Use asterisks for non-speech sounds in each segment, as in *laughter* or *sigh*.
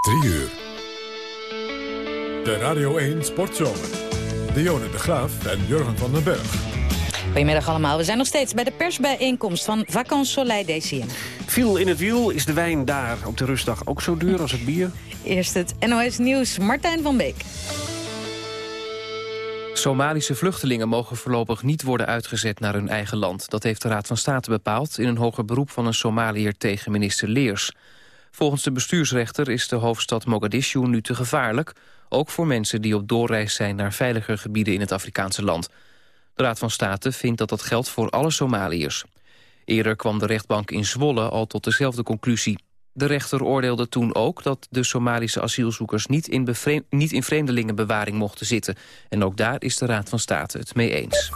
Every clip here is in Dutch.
3 uur. De Radio 1 Sportzomer. Dionne de Graaf en Jurgen van den Berg. Goedemiddag allemaal. We zijn nog steeds bij de persbijeenkomst van Vacances Soleil DCM. Viel in het wiel is de wijn daar op de rustdag ook zo duur als het bier? Eerst het NOS Nieuws, Martijn van Beek. Somalische vluchtelingen mogen voorlopig niet worden uitgezet naar hun eigen land. Dat heeft de Raad van State bepaald in een hoger beroep van een Somaliër tegen minister Leers. Volgens de bestuursrechter is de hoofdstad Mogadishu nu te gevaarlijk... ook voor mensen die op doorreis zijn naar veiliger gebieden in het Afrikaanse land. De Raad van State vindt dat dat geldt voor alle Somaliërs. Eerder kwam de rechtbank in Zwolle al tot dezelfde conclusie. De rechter oordeelde toen ook dat de Somalische asielzoekers niet in, niet in vreemdelingenbewaring mochten zitten. En ook daar is de Raad van State het mee eens.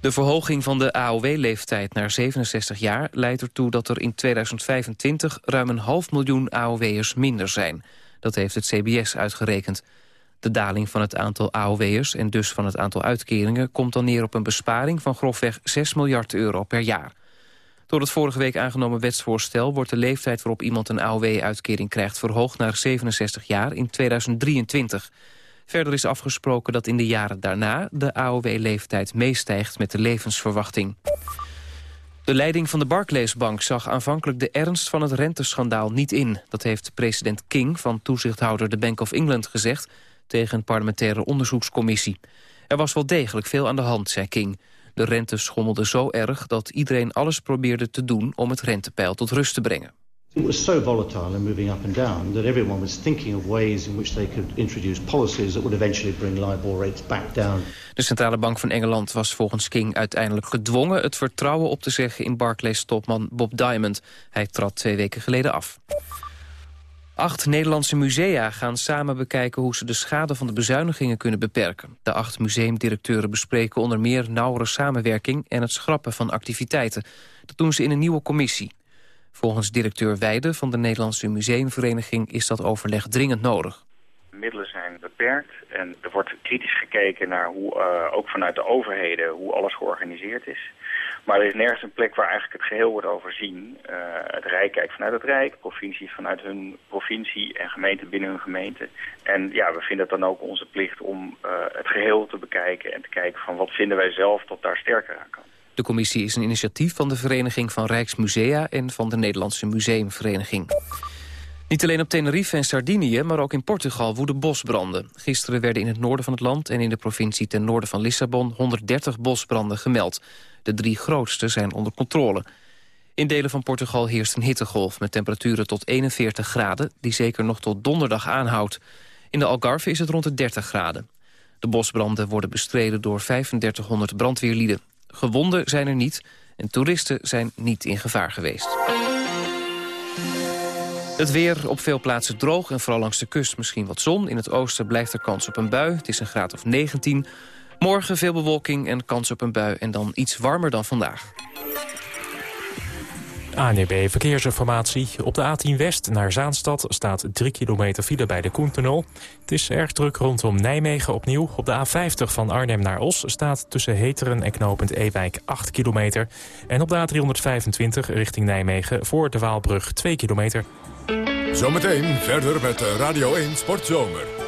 De verhoging van de AOW-leeftijd naar 67 jaar leidt ertoe dat er in 2025 ruim een half miljoen AOW'ers minder zijn. Dat heeft het CBS uitgerekend. De daling van het aantal AOW'ers en dus van het aantal uitkeringen... komt dan neer op een besparing van grofweg 6 miljard euro per jaar. Door het vorige week aangenomen wetsvoorstel... wordt de leeftijd waarop iemand een AOW-uitkering krijgt... verhoogd naar 67 jaar in 2023. Verder is afgesproken dat in de jaren daarna... de AOW-leeftijd meestijgt met de levensverwachting. De leiding van de Barclays-bank zag aanvankelijk de ernst van het renteschandaal niet in. Dat heeft president King van toezichthouder de Bank of England gezegd... tegen een parlementaire onderzoekscommissie. Er was wel degelijk veel aan de hand, zei King. De rente schommelde zo erg dat iedereen alles probeerde te doen... om het rentepeil tot rust te brengen. It was so volatile and moving up and down that everyone was thinking of ways in which they could introduce policies that would eventually bring LIBOR rates back down. De Centrale Bank van Engeland was volgens King uiteindelijk gedwongen het vertrouwen op te zeggen in Barclays-topman Bob Diamond. Hij trad twee weken geleden af. Acht Nederlandse musea gaan samen bekijken hoe ze de schade van de bezuinigingen kunnen beperken. De acht museumdirecteuren bespreken onder meer nauwere samenwerking en het schrappen van activiteiten. Dat doen ze in een nieuwe commissie. Volgens directeur Weide van de Nederlandse Museumvereniging is dat overleg dringend nodig. De middelen zijn beperkt en er wordt kritisch gekeken naar hoe, uh, ook vanuit de overheden, hoe alles georganiseerd is. Maar er is nergens een plek waar eigenlijk het geheel wordt overzien. Uh, het Rijk kijkt vanuit het Rijk, provincies vanuit hun provincie en gemeenten binnen hun gemeente. En ja, we vinden het dan ook onze plicht om uh, het geheel te bekijken en te kijken van wat vinden wij zelf dat daar sterker aan kan. De commissie is een initiatief van de Vereniging van Rijksmusea en van de Nederlandse Museumvereniging. Niet alleen op Tenerife en Sardinië, maar ook in Portugal woeden bosbranden. Gisteren werden in het noorden van het land en in de provincie ten noorden van Lissabon 130 bosbranden gemeld. De drie grootste zijn onder controle. In delen van Portugal heerst een hittegolf met temperaturen tot 41 graden... die zeker nog tot donderdag aanhoudt. In de Algarve is het rond de 30 graden. De bosbranden worden bestreden door 3500 brandweerlieden. Gewonden zijn er niet en toeristen zijn niet in gevaar geweest. Het weer op veel plaatsen droog en vooral langs de kust misschien wat zon. In het oosten blijft er kans op een bui. Het is een graad of 19. Morgen veel bewolking en kans op een bui en dan iets warmer dan vandaag. ANB Verkeersinformatie. Op de A10 West naar Zaanstad staat 3 kilometer file bij de Koentunnel. Het is erg druk rondom Nijmegen opnieuw. Op de A50 van Arnhem naar Os staat tussen Heteren en knooppunt Ewijk 8 kilometer. En op de A325 richting Nijmegen voor de Waalbrug 2 kilometer. Zometeen verder met Radio 1 Sportzomer.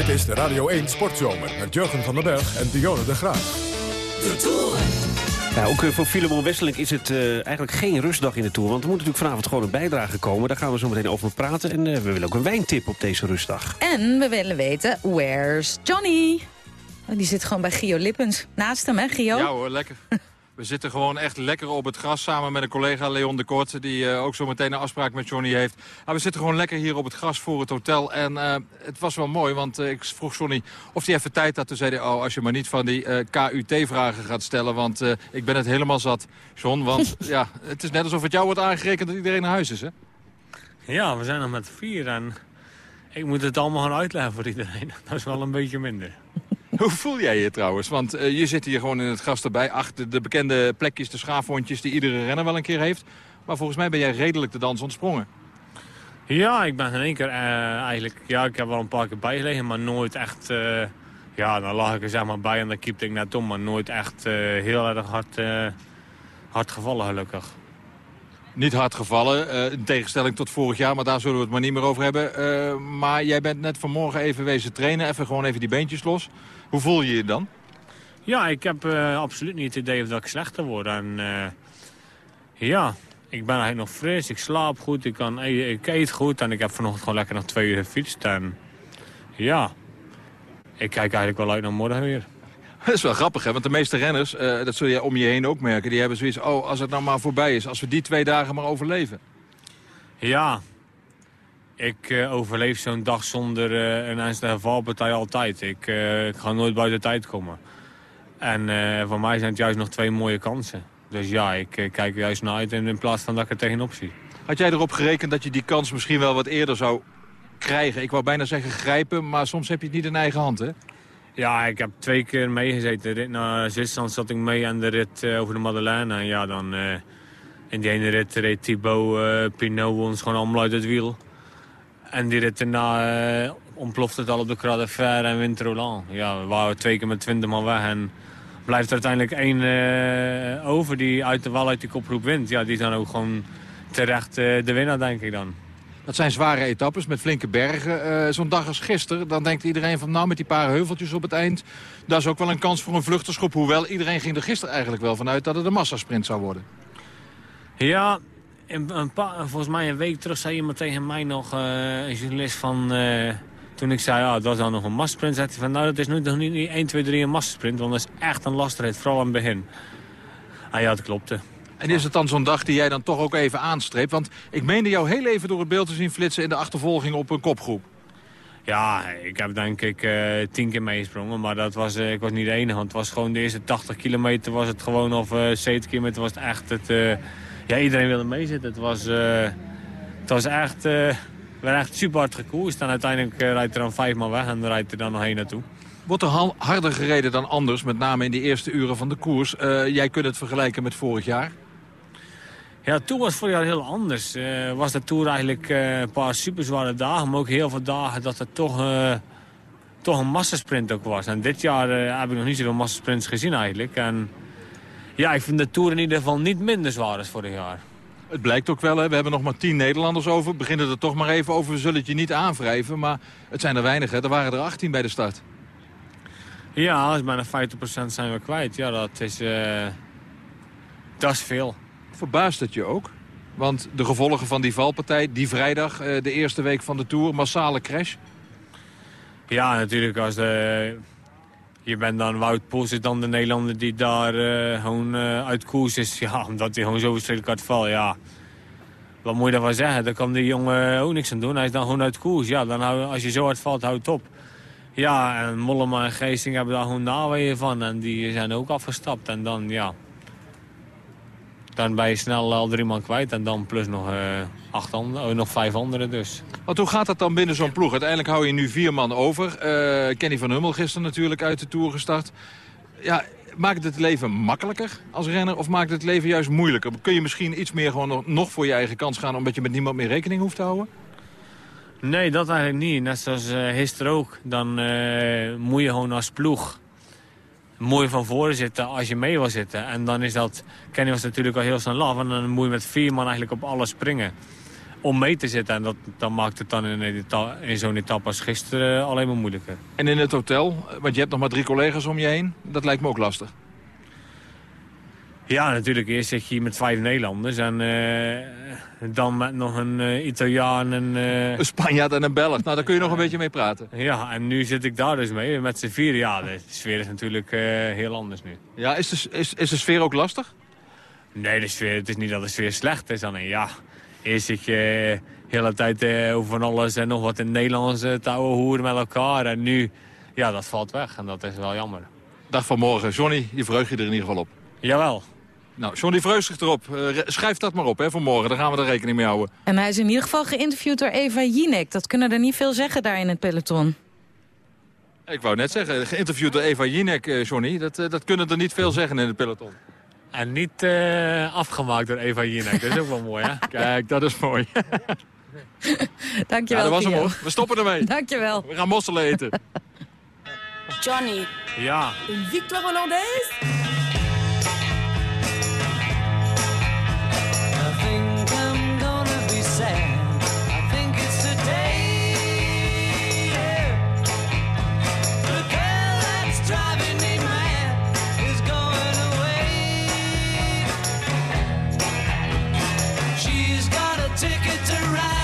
Dit is de Radio 1 Sportzomer met Jurgen van den Berg en Dionne de Graaf. De Tour. Ja, ook eh, voor Filemon Wesseling is het uh, eigenlijk geen rustdag in de Tour. Want er moet natuurlijk vanavond gewoon een bijdrage komen. Daar gaan we zo meteen over praten. En uh, we willen ook een wijntip op deze rustdag. En we willen weten, where's Johnny? Oh, die zit gewoon bij Gio Lippens. Naast hem, hè Gio? Ja hoor, lekker. *laughs* We zitten gewoon echt lekker op het gras samen met een collega Leon de Kort... die uh, ook zo meteen een afspraak met Johnny heeft. Maar we zitten gewoon lekker hier op het gras voor het hotel. En uh, het was wel mooi, want uh, ik vroeg Johnny of hij even tijd had. Toen zei hij, oh, als je maar niet van die KUT-vragen gaat stellen... want ik ben het helemaal zat, John. Want *laughs* ja, het is net alsof het jou wordt aangerekend dat iedereen naar huis is, hè? Ja, we zijn nog met vier en ik moet het allemaal gaan uitleggen voor iedereen. *laughs* Dat is wel een beetje minder. *laughs* Hoe voel jij je trouwens? Want uh, je zit hier gewoon in het gras erbij. Achter de bekende plekjes, de schaafwondjes die iedere renner wel een keer heeft. Maar volgens mij ben jij redelijk de dans ontsprongen. Ja, ik ben in één keer uh, eigenlijk... Ja, ik heb wel een paar keer bijgelegen, maar nooit echt... Uh, ja, dan lag ik er zeg maar bij en dan keepte ik net om. Maar nooit echt heel erg hard, hard gevallen, gelukkig. Niet hard gevallen, in tegenstelling tot vorig jaar, maar daar zullen we het maar niet meer over hebben. maar jij bent net vanmorgen even wezen trainen, even gewoon even die beentjes los. Hoe voel je je dan? Ja, ik heb uh, absoluut niet het idee dat ik slechter word. En uh, ja, ik ben eigenlijk nog fris, ik slaap goed, ik, kan, ik eet goed... en ik heb vanochtend gewoon lekker nog twee uur gefietst. En ja, ik kijk eigenlijk wel uit naar morgen weer. *laughs* Dat is wel grappig, hè? want de meeste renners, uh, dat zul je om je heen ook merken... die hebben zoiets, oh, als het nou maar voorbij is, als we die twee dagen maar overleven. Ja, ik uh, overleef zo'n dag zonder uh, een ernstige valpartij altijd. Ik, uh, ik, ga nooit buiten tijd komen. En voor mij zijn het juist nog twee mooie kansen. Dus ja, ik kijk juist naar uit in plaats van dat ik er tegenop zie. Had jij erop gerekend dat je die kans misschien wel wat eerder zou krijgen? Ik wou bijna zeggen grijpen, maar soms heb je het niet in eigen hand, hè? Ja, ik heb twee keer meegezeten. De rit naar Zwitserland zat ik mee en de rit over de Madeleine. En ja, dan in die ene rit reed Thibaut Pinot ons gewoon allemaal uit het wiel. En die rit daarna uh, ontplofte het al op de Croix de Fer en Winter Ja, we waren twee keer met 20 man weg en blijft er uiteindelijk één uh, over die uit de wal uit die koproep wint. Ja, die is dan ook gewoon terecht uh, de winnaar, denk ik dan. Dat zijn zware etappes met flinke bergen. Zo'n dag als gisteren, dan denkt iedereen van nou met die paar heuveltjes op het eind... dat is ook wel een kans voor een vluchterschop. Hoewel iedereen ging er gisteren eigenlijk wel vanuit dat het een massasprint zou worden. Ja, een, een volgens mij een week terug zei iemand tegen mij nog, uh, een journalist van... Uh, toen ik zei, ja, dat was dan nog een massasprint, zei hij van... nou, dat is nu nog niet 1, 2, 3 een massasprint, want dat is echt een lastigheid, vooral aan het begin. Ah ja, dat klopte. En is het dan zo'n dag die jij dan toch ook even aanstreept? Want ik meende jou heel even door het beeld te zien flitsen in de achtervolging op een kopgroep. Ja, ik heb denk ik uh, tien keer meegesprongen, maar dat was, uh, ik was niet de enige. Want het was gewoon de eerste 80 kilometer was het gewoon, of uh, 70 kilometer was het echt het ja, iedereen wilde meezitten. Het was, uh, het was echt, uh, echt super hard gekoerst. En uiteindelijk uh, rijdt er dan vijf man weg en rijdt er dan nog heen naartoe. Wordt er harder gereden dan anders, met name in de eerste uren van de koers. jij kunt het vergelijken met vorig jaar? Ja, toen was vorig jaar heel anders. was de Tour eigenlijk een paar super zware dagen, maar ook heel veel dagen dat het toch, toch een massasprint ook was. En dit jaar heb ik nog niet zoveel massasprints gezien eigenlijk. En ja, ik vind de Tour in ieder geval niet minder zwaar als vorig jaar. Het blijkt ook wel, hè? we hebben nog maar tien Nederlanders over. We beginnen er toch maar even over, we zullen het je niet aanwrijven. Maar het zijn er weinig, hè? er waren er 18 bij de start. Ja, als bijna 50% zijn we kwijt. Ja, dat is, uh, dat is veel. Verbaast het je ook? Want de gevolgen van die valpartij, die vrijdag, uh, de eerste week van de Tour, massale crash? Ja, natuurlijk. Als de, je bent dan Wout Poels dan de Nederlander die daar uh, gewoon uh, uit koers is. *laughs* Ja, omdat hij gewoon zo verschrikkelijk hard valt. Ja. Wat moet je daarvan zeggen? Daar kan die jongen ook niks aan doen. Hij is dan gewoon uit koers. Ja, dan hou, als je zo hard valt, houdt het op. Ja, en Mollema en Geesting hebben daar gewoon naweeën van. En die zijn ook afgestapt. En dan, ja, dan ben je snel al drie man kwijt. En dan plus nog, uh, acht anderen, oh, nog vijf anderen dus. Want hoe gaat dat dan binnen zo'n ploeg? Uiteindelijk hou je nu vier man over. Uh, Kenny van Hummel gisteren natuurlijk uit de Tour gestart. Ja, maakt het het leven makkelijker als renner of maakt het het leven juist moeilijker? Kun je misschien iets meer gewoon nog voor je eigen kans gaan... omdat je met niemand meer rekening hoeft te houden? Nee, dat eigenlijk niet. Net zoals uh, gisteren ook. Dan uh, moet je gewoon als ploeg mooi van voren zitten als je mee wil zitten. En dan is dat... Kenny was natuurlijk al heel snel laf. En dan moet je met vier man eigenlijk op alles springen. Om mee te zitten. En dat, dan maakt het dan in, in zo'n etappe als gisteren alleen maar moeilijker. En in het hotel? Want je hebt nog maar drie collega's om je heen. Dat lijkt me ook lastig. Ja, natuurlijk. Eerst zit je hier met vijf Nederlanders. En eh, dan met nog een eh, Italiaan en... eh, Een Spanjaard en een Belg. Nou, daar kun je nog een beetje mee praten. Ja, en nu zit ik daar dus mee met z'n vier. Ja, de sfeer is natuurlijk eh, heel anders nu. Ja, is de, is, is de sfeer ook lastig? Nee, de sfeer, het is niet dat de sfeer slecht is. Alleen ja, eerst eh, de hele tijd eh, over van alles en nog wat in het Nederlands eh, te ouwe hoeren met elkaar. En nu, ja, dat valt weg en dat is wel jammer. Dag van morgen. Johnny, je verheugt je er in ieder geval op. Jawel. Nou, Johnny verheugt zich erop. Eh, schrijf dat maar op, hè, voor morgen. Daar gaan we er rekening mee houden. En hij is in ieder geval geïnterviewd door Eva Jinek. Dat kunnen er niet veel zeggen daar in het peloton. Ik wou net zeggen, geïnterviewd door Eva Jinek, Johnny. Dat, dat kunnen er niet veel zeggen in het peloton. En niet eh, afgemaakt door Eva Jinek. Dat is ook wel mooi, hè? *laughs* Kijk, dat is mooi. *laughs* Dankjewel, ja, dat was hem hoor. We stoppen ermee. *laughs* Dankjewel. We gaan mosselen eten. Johnny, Ja. une victoire hollandaise I think I'm gonna be sad. Ticket to ride.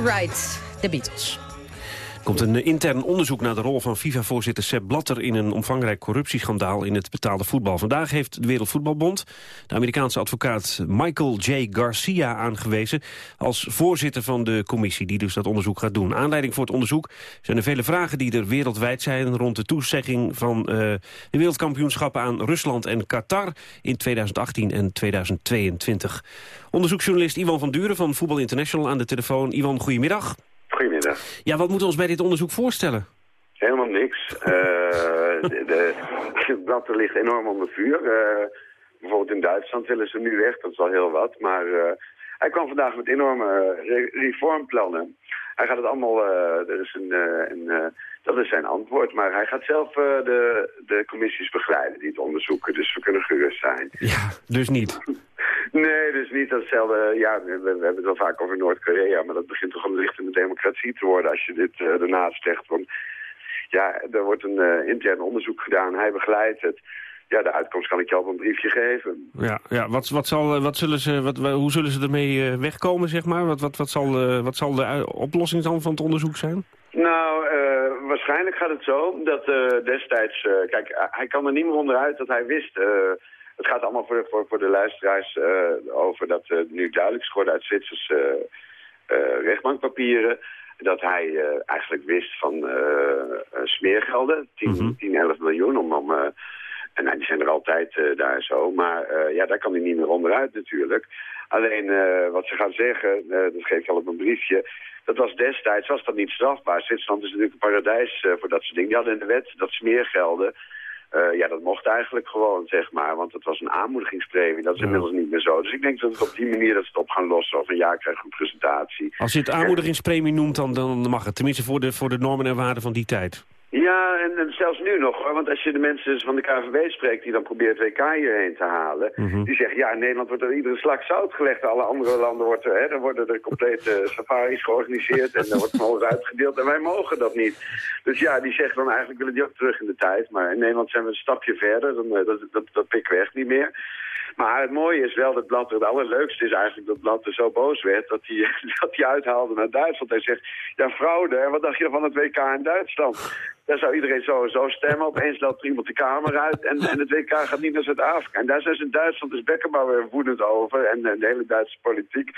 Ride, de Beatles. Er komt een intern onderzoek naar de rol van FIFA-voorzitter Sepp Blatter... in een omvangrijk corruptieschandaal in het betaalde voetbal. Vandaag heeft de Wereldvoetbalbond de Amerikaanse advocaat Michael J. Garcia aangewezen... als voorzitter van de commissie die dus dat onderzoek gaat doen. Aanleiding voor het onderzoek zijn de vele vragen die er wereldwijd zijn... rond de toezegging van eh, de wereldkampioenschappen aan Rusland en Qatar... in 2018 en 2022. Onderzoeksjournalist Ivan van Duren van Voetbal International aan de telefoon. Ivan, goedemiddag. Ja, wat moeten we ons bij dit onderzoek voorstellen? Helemaal niks. *laughs* Eh, de, ligt enorm onder vuur. Eh, bijvoorbeeld in Duitsland willen ze nu weg, dat is wel heel wat. Maar eh, hij kwam vandaag met enorme re- reformplannen. Hij gaat het allemaal, er is een, een dat is zijn antwoord. Maar hij gaat zelf eh, de, de commissies begeleiden die het onderzoeken. Dus we kunnen gerust zijn. Ja, dus niet. Nee, dus niet datzelfde. Ja, we, we hebben het wel vaak over Noord-Korea, maar dat begint toch een lichtende democratie te worden als je dit eh, ernaast zegt. Want Ja, er wordt een eh, intern onderzoek gedaan. Hij begeleidt het. Ja, de uitkomst kan ik je op een briefje geven. Ja, ja wat, wat zal, eh, wat zullen ze, wat, wa- hoe zullen ze ermee eh, wegkomen, zeg maar? Wat, wat, wat, zal, eh, wat zal de oplossing dan van het onderzoek zijn? Nou, eh, waarschijnlijk gaat het zo dat eh, destijds... eh, kijk, eh, hij kan er niet meer onderuit dat hij wist... het gaat allemaal voor, voor, voor de luisteraars over dat nu duidelijk is geworden uit Zwitsers eh, rechtbankpapieren... dat hij eigenlijk wist van smeergelden, 10, 10, 11 miljoen, om... om en nou, die zijn er altijd daar zo. Maar ja, daar kan hij niet meer onderuit natuurlijk. Alleen eh, wat ze gaan zeggen, eh, dat geef ik al op een briefje... dat was destijds was dat niet strafbaar. Zwitserland is natuurlijk een paradijs eh, voor dat soort dingen. Die hadden in de wet dat smeergelden... eh, ja, dat mocht eigenlijk gewoon, zeg maar. Want het was een aanmoedigingspremie. Dat is inmiddels niet meer zo. Dus ik denk dat het op die manier dat ze het op gaan lossen. Of een jaar krijgen een presentatie. Als je het aanmoedigingspremie noemt, dan, dan mag het. Tenminste voor de, voor de normen en waarden van die tijd. Ja, en, en zelfs nu nog hoor. Want als je de mensen van de KVB spreekt die dan probeert WK hierheen te halen. Die zeggen, ja, in Nederland wordt er iedere slag zout gelegd. Alle andere landen wordt er, hè, dan worden er complete safaris georganiseerd. En er wordt van alles uitgedeeld. En wij mogen dat niet. Dus ja, die zeggen dan eigenlijk willen die ook terug in de tijd. Maar in Nederland zijn we een stapje verder. Dan, eh, dat, dat, dat pikken we echt niet meer. Maar het mooie is wel dat Blatter, het allerleukste is eigenlijk dat Blatter zo boos werd dat hij, *laughs* dat hij uithaalde naar Duitsland. Hij zegt, ja fraude, wat dacht je van het WK in Duitsland? Daar zou iedereen sowieso stemmen. Opeens loopt er iemand de kamer uit en, en het WK gaat niet naar Zuid-Afrika. En daar zijn ze in Duitsland dus Beckenbauer woedend over en, en de hele Duitse politiek.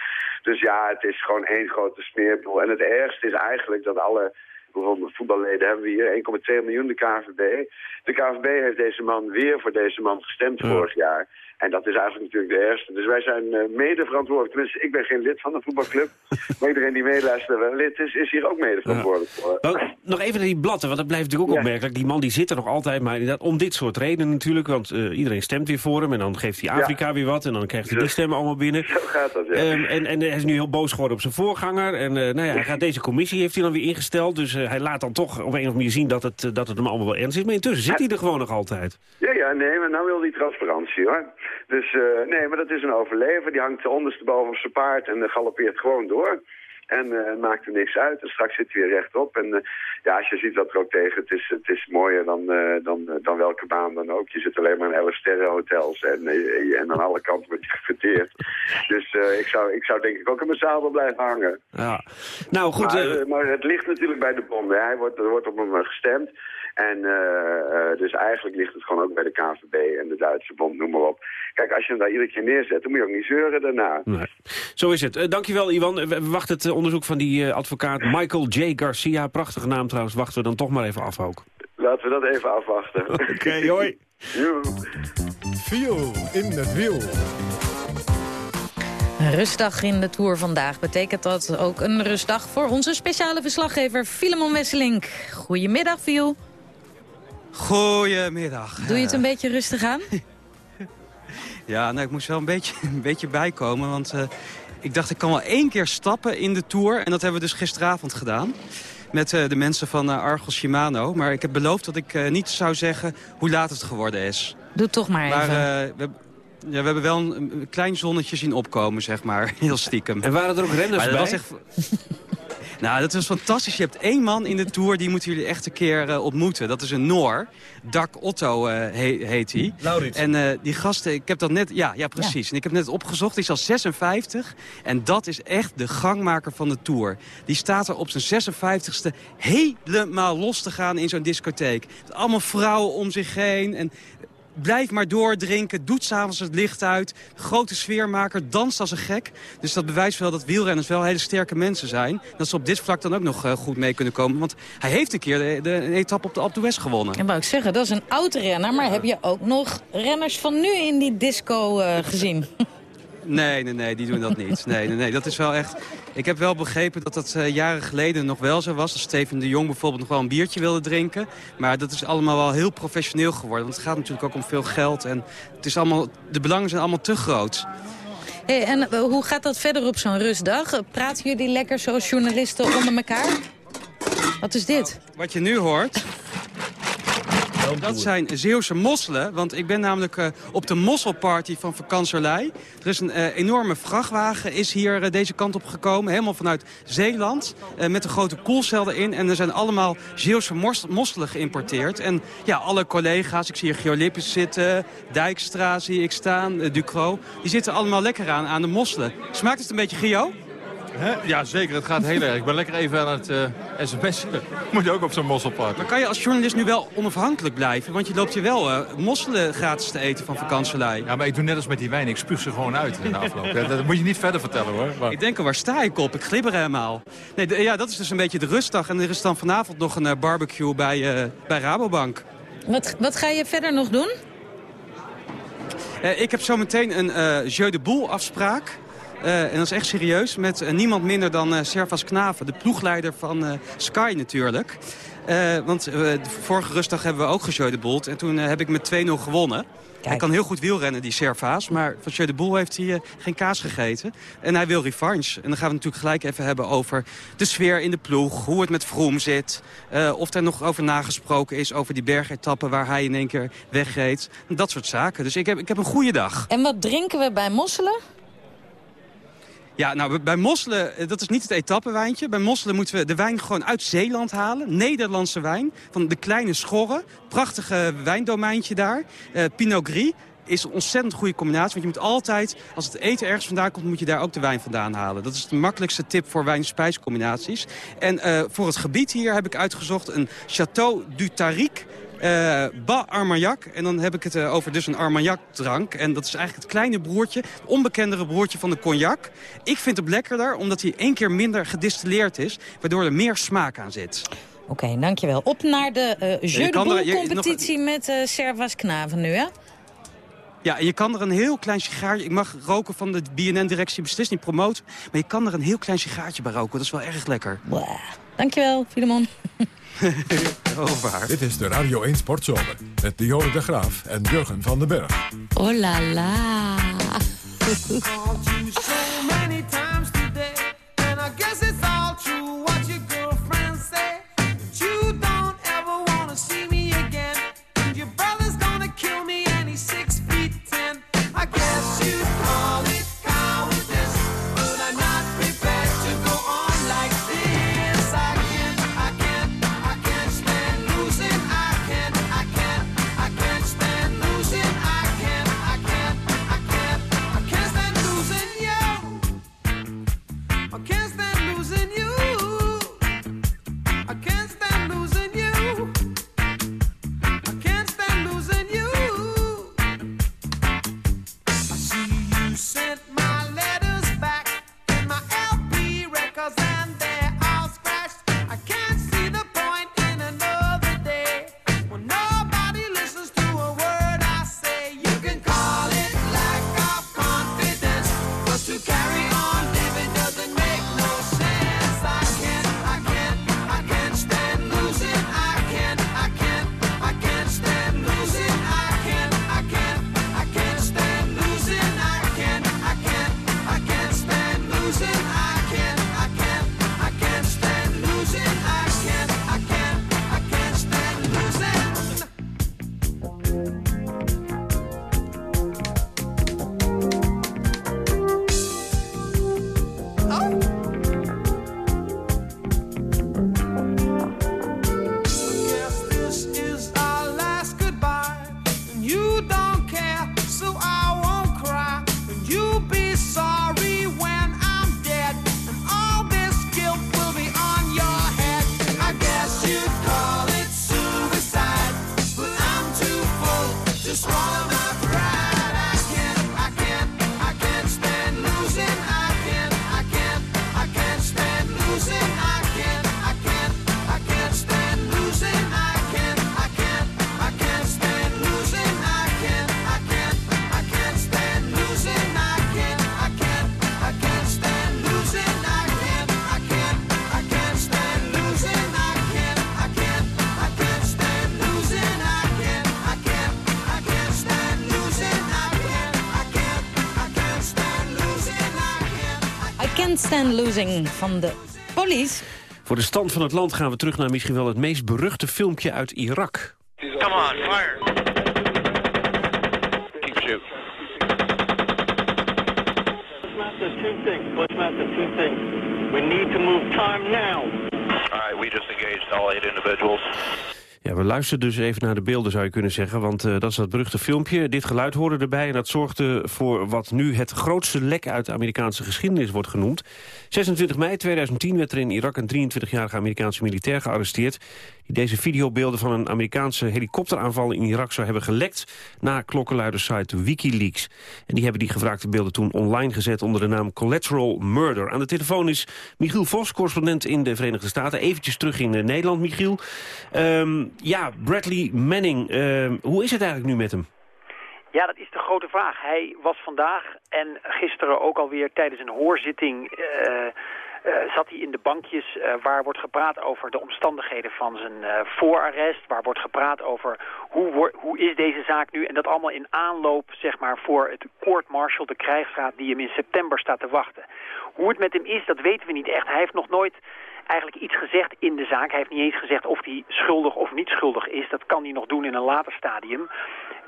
Dus ja, het is gewoon één grote smeerboel. En het ergste is eigenlijk dat alle hoeveel voetballeden hebben we hier? 1,2 miljoen de KVB. De KVB heeft deze man weer voor deze man gestemd vorig jaar. En dat is eigenlijk natuurlijk de ergste. Dus wij zijn eh, mede verantwoordelijk. Tenminste, ik ben geen lid van een voetbalclub. *laughs* maar iedereen die meeluistert wel lid is, is hier ook mede verantwoordelijk voor. Nog even naar die blatten, want dat blijft natuurlijk ook opmerkelijk. Die man die zit er nog altijd, maar inderdaad om dit soort redenen natuurlijk. Want eh, iedereen stemt weer voor hem en dan geeft hij Afrika weer wat. En dan krijgt hij die stemmen allemaal binnen. Zo gaat dat, ja. Ehm, en, en hij is nu heel boos geworden op zijn voorganger. En eh, nou ja, hij gaat deze commissie heeft hij dan weer ingesteld. Dus eh, hij laat dan toch op een of andere manier zien dat het, eh, dat het hem allemaal wel ernst is. Maar intussen zit hij er gewoon nog altijd. Ja, ja, nee, maar nou wil die transparantie hoor. Dus eh, nee, maar dat is een overlever. Die hangt ondersteboven op zijn paard en uh, galoppeert gewoon door. En eh, maakt er niks uit. En straks zit hij weer rechtop. En eh, ja, als je ziet wat er ook tegen, het is, het is mooier dan, eh, dan, eh, dan welke baan dan ook. Je zit alleen maar in 11 sterren hotels en, eh, en aan alle kanten wordt je gefeteerd. Dus eh, ik, zou, ik zou denk ik ook in mijn zadel blijven hangen. Ja. Nou goed, Maar, eh, eh, maar het ligt natuurlijk bij de bond. hè. Hij wordt, er wordt op hem eh, gestemd. En eh, eh, dus eigenlijk ligt het gewoon ook bij de KVB en de Duitse bond, noem maar op. Kijk, als je hem daar iedere keer neerzet, dan moet je ook niet zeuren daarna. Nee. Zo is het. Eh, dankjewel, Iwan. We wachten het onderzoek van die advocaat Michael J. Garcia. Prachtige naam trouwens. Wachten we dan toch maar even af ook. Laten we dat even afwachten. *laughs* Oké, *laughs* hoi. Viel in het wiel. Een rustdag in de Tour vandaag. Betekent dat ook een rustdag voor onze speciale verslaggever Filemon Wesselink. Goedemiddag, Viel. Goedemiddag. Doe je het een beetje rustig aan? *laughs* Ja, nou, ik moest wel een beetje, *laughs* een beetje bijkomen, want eh, ik dacht ik kan wel één keer stappen in de Tour. En dat hebben we dus gisteravond gedaan met eh, de mensen van eh, Argos Shimano. Maar ik heb beloofd dat ik eh, niet zou zeggen hoe laat het geworden is. Doe het toch maar even. Maar eh, we, ja, we hebben wel een, een klein zonnetje zien opkomen, zeg maar. *laughs* Heel stiekem. En waren er ook renners Maar dat bij? was echt... Nou, dat was fantastisch. Je hebt één man in de Tour, die moeten jullie echt een keer eh, ontmoeten. Dat is een Noor. Dak Otto eh, he- heet hij. Laurits. En eh, die gasten, ik heb dat net... Ja, ja precies. En ik heb net opgezocht, die is al 56. En dat is echt de gangmaker van de Tour. Die staat er op zijn 56ste helemaal los te gaan in zo'n discotheek. Met allemaal vrouwen om zich heen. En Blijf maar doordrinken, doet s'avonds het licht uit. Grote sfeermaker, danst als een gek. Dus dat bewijst wel dat wielrenners wel hele sterke mensen zijn. Dat ze op dit vlak dan ook nog eh, goed mee kunnen komen. Want hij heeft een keer de, de, een etappe op de Alpe d'Huez gewonnen. En wou ik zeggen, dat is een oud renner. Maar heb je ook nog renners van nu in die disco eh, gezien? *laughs* Nee, nee, nee, die doen dat niet. *laughs* Nee, nee, nee, dat is wel echt... Ik heb wel begrepen dat dat eh, jaren geleden nog wel zo was. Dat Steven de Jong bijvoorbeeld nog wel een biertje wilde drinken. Maar dat is allemaal wel heel professioneel geworden. Want het gaat natuurlijk ook om veel geld. En het is allemaal, de belangen zijn allemaal te groot. Hey, en eh, hoe gaat dat verder op zo'n rustdag? Praten jullie lekker zoals journalisten onder elkaar? Wat is dit? Wat je nu hoort... Dat zijn Zeeuwse mosselen, want ik ben namelijk eh, op de mosselparty van Vakantserlei. Er is een eh, enorme vrachtwagen is hier eh, deze kant op gekomen, helemaal vanuit Zeeland. met een grote koelcel erin en er zijn allemaal Zeeuwse mos- mosselen geïmporteerd. En ja, alle collega's, ik zie hier Gio Lippes zitten, Dijkstra zie ik staan, Ducro. Die zitten allemaal lekker aan, aan de mosselen. Smaakt het een beetje Gio? Hè? Ja, zeker. Het gaat heel erg. Ik ben lekker even aan het eh sms'en. Moet je ook op zo'n mosselparty. Maar kan je als journalist nu wel onafhankelijk blijven? Want je loopt hier wel eh, mosselen gratis te eten van Vakantselij. Ja, maar ik doe net als met die wijn. Ik spuug ze gewoon uit in de afloop. Dat moet je niet verder vertellen hoor. Maar... Ik denk al, waar sta ik op? Ik glibber helemaal. Nee, de- ja, dat is dus een beetje de rustdag. En er is dan vanavond nog een eh, barbecue bij, eh, bij Rabobank. Wat, wat ga je verder nog doen? Eh, ik heb zometeen een eh jeu de boel afspraak. Eh, en dat is echt serieus. Met eh, niemand minder dan eh, Servas Knaven, de ploegleider van Sky natuurlijk. Want vorige rustdag hebben we ook gejeu de boeld. En toen heb ik met 2-0 gewonnen. Hij kan heel goed wielrennen, die Servaas. Maar van Jeu de Boel heeft hij geen kaas gegeten. En hij wil revanche. En dan gaan we natuurlijk gelijk even hebben over de sfeer in de ploeg. Hoe het met Vroom zit. of er nog over nagesproken is over die bergetappen waar hij in één keer wegreed. Dat soort zaken. Dus ik heb, ik heb een goede dag. En wat drinken we bij mosselen? Ja, nou, bij mosselen, eh, dat is niet het etappenwijntje. Bij mosselen moeten we de wijn gewoon uit Zeeland halen. Nederlandse wijn, van de kleine schorren. Prachtige wijndomeintje daar. Eh, Pinot Gris is een ontzettend goede combinatie. Want je moet altijd, als het eten ergens vandaan komt... moet je daar ook de wijn vandaan halen. Dat is de makkelijkste tip voor wijn-spijscombinaties. En eh, voor het gebied hier heb ik uitgezocht een Château du Tariq... Eh Bas Armagnac. En dan heb ik het eh, over dus een Armagnac-drank. En dat is eigenlijk het kleine broertje, het onbekendere broertje van de cognac. Ik vind hem lekkerder, omdat hij één keer minder gedistilleerd is. Waardoor er meer smaak aan zit. Oké, dankjewel. Op naar de je Jeu de competitie met eh Servas Knaven nu, hè? Ja, en je kan er een heel klein sigaartje... Ik mag roken van de BNN-directie beslist niet promoten. Maar je kan er een heel klein sigaartje bij roken. Dat is wel erg lekker. Dankjewel, Filemon. *laughs* *laughs* Overhaar. Dit is de Radio 1 Sportzomer met Dionne de Graaf en Jurgen van den Berg. Oh la la. *laughs* can't. Stand Losing van de Police. Voor de stand van het land gaan we terug naar misschien wel het meest beruchte filmpje uit Irak. Come on, fire. Keep shooting. Bushmaster, two things. Bushmaster, two things. We need to move time now. All right, we just engaged all eight individuals. Ja, we luisteren dus even naar de beelden, zou je kunnen zeggen. Want eh, dat is dat beruchte filmpje. Dit geluid hoorde erbij en dat zorgde voor wat nu het grootste lek uit de Amerikaanse geschiedenis wordt genoemd. 26 mei 2010 werd er in Irak een 23-jarige Amerikaanse militair gearresteerd... deze videobeelden van een Amerikaanse helikopteraanval in Irak zou hebben gelekt... na klokkenluidersite Wikileaks. En die hebben die gevraagde beelden toen online gezet onder de naam Collateral Murder. Aan de telefoon is Michiel Vos, correspondent in de Verenigde Staten. Eventjes terug in eh, Nederland, Michiel. Ehm, ja, Bradley Manning, ehm, hoe is het eigenlijk nu met hem? Ja, dat is de grote vraag. Hij was vandaag en gisteren ook alweer tijdens een hoorzitting... eh, eh, zat hij in de bankjes eh, waar wordt gepraat over de omstandigheden van zijn eh, voorarrest. Waar wordt gepraat over hoe, hoe is deze zaak nu. En dat allemaal in aanloop zeg maar, voor het court-martial, de krijgsraad die hem in september staat te wachten. Hoe het met hem is, dat weten we niet echt. Hij heeft nog nooit eigenlijk iets gezegd in de zaak. Hij heeft niet eens gezegd of hij schuldig of niet schuldig is. Dat kan hij nog doen in een later stadium.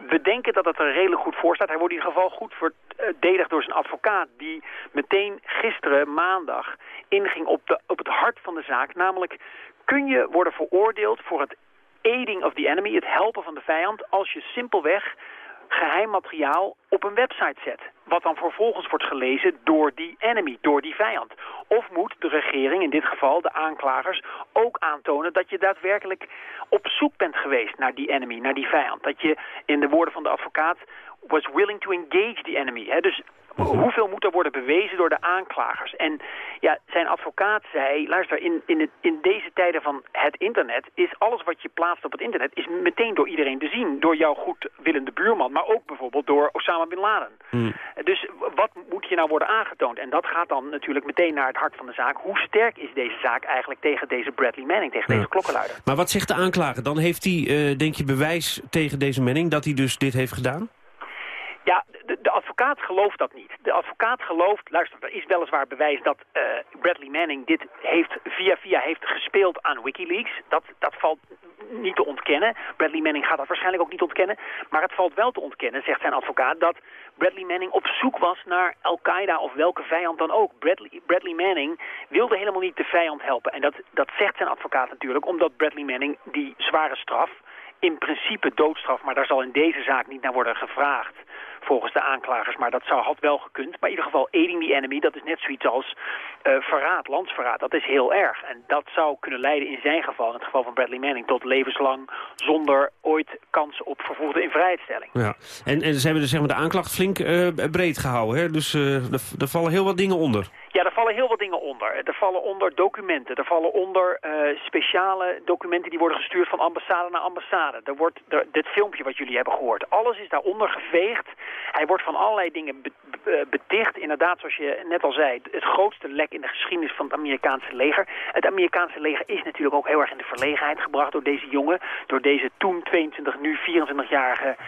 We denken dat het er redelijk goed voor staat. Hij wordt in ieder geval goed verdedigd door zijn advocaat... die meteen gisteren, maandag, inging op, de, op het hart van de zaak. Namelijk, kun je worden veroordeeld voor het aiding of the enemy... het helpen van de vijand, als je simpelweg geheim materiaal op een website zet. Wat dan vervolgens wordt gelezen door die enemy, door die vijand. Of moet de regering, in dit geval de aanklagers, ook aantonen dat je daadwerkelijk op zoek bent geweest naar die enemy, naar die vijand. Dat je, in de woorden van de advocaat, was willing to engage the enemy. Hè? Dus hoeveel moet er worden bewezen door de aanklagers? En ja, zijn advocaat zei, luister, in, in, het, in deze tijden van het internet is alles wat je plaatst op het internet is meteen door iedereen te zien. Door jouw goedwillende buurman, maar ook bijvoorbeeld door Osama Bin Laden. Dus wat moet je nou worden aangetoond? En dat gaat dan natuurlijk meteen naar het hart van de zaak. Hoe sterk is deze zaak eigenlijk tegen deze Bradley Manning, tegen deze klokkenluider? Maar wat zegt de aanklager? Dan heeft hij, eh, denk je, bewijs tegen deze Manning dat hij dus dit heeft gedaan? Ja, de, advocaat gelooft dat niet. De advocaat gelooft, luister, er is weliswaar bewijs dat eh, Bradley Manning dit heeft via via heeft gespeeld aan Wikileaks. Dat, dat valt niet te ontkennen. Bradley Manning gaat dat waarschijnlijk ook niet ontkennen. Maar het valt wel te ontkennen, zegt zijn advocaat, dat Bradley Manning op zoek was naar Al-Qaeda of welke vijand dan ook. Bradley, Bradley Manning wilde helemaal niet de vijand helpen. En dat, dat zegt zijn advocaat natuurlijk, omdat Bradley Manning die zware straf, in principe doodstraf, maar daar zal in deze zaak niet naar worden gevraagd volgens de aanklagers. Maar dat zou, had wel gekund. Maar in ieder geval aiding the enemy, dat is net zoiets als eh, verraad, landsverraad. Dat is heel erg. En dat zou kunnen leiden in zijn geval, in het geval van Bradley Manning, tot levenslang zonder ooit kans op vervoegde in vrijheidstelling. Ja. En, en ze hebben dus, zeg maar, de aanklacht flink eh, breed gehouden. Hè? Dus eh, er, er vallen heel wat dingen onder. Ja, er vallen heel wat dingen onder. Er vallen onder documenten, er vallen onder speciale documenten die worden gestuurd van ambassade naar ambassade. Er wordt er, dit filmpje wat jullie hebben gehoord, alles is daaronder geveegd. Hij wordt van allerlei dingen be- eh, beticht. Inderdaad, zoals je net al zei, het grootste lek in de geschiedenis van het Amerikaanse leger. Het Amerikaanse leger is natuurlijk ook heel erg in de verlegenheid gebracht door deze jongen, door deze toen 22, nu 24-jarige eh,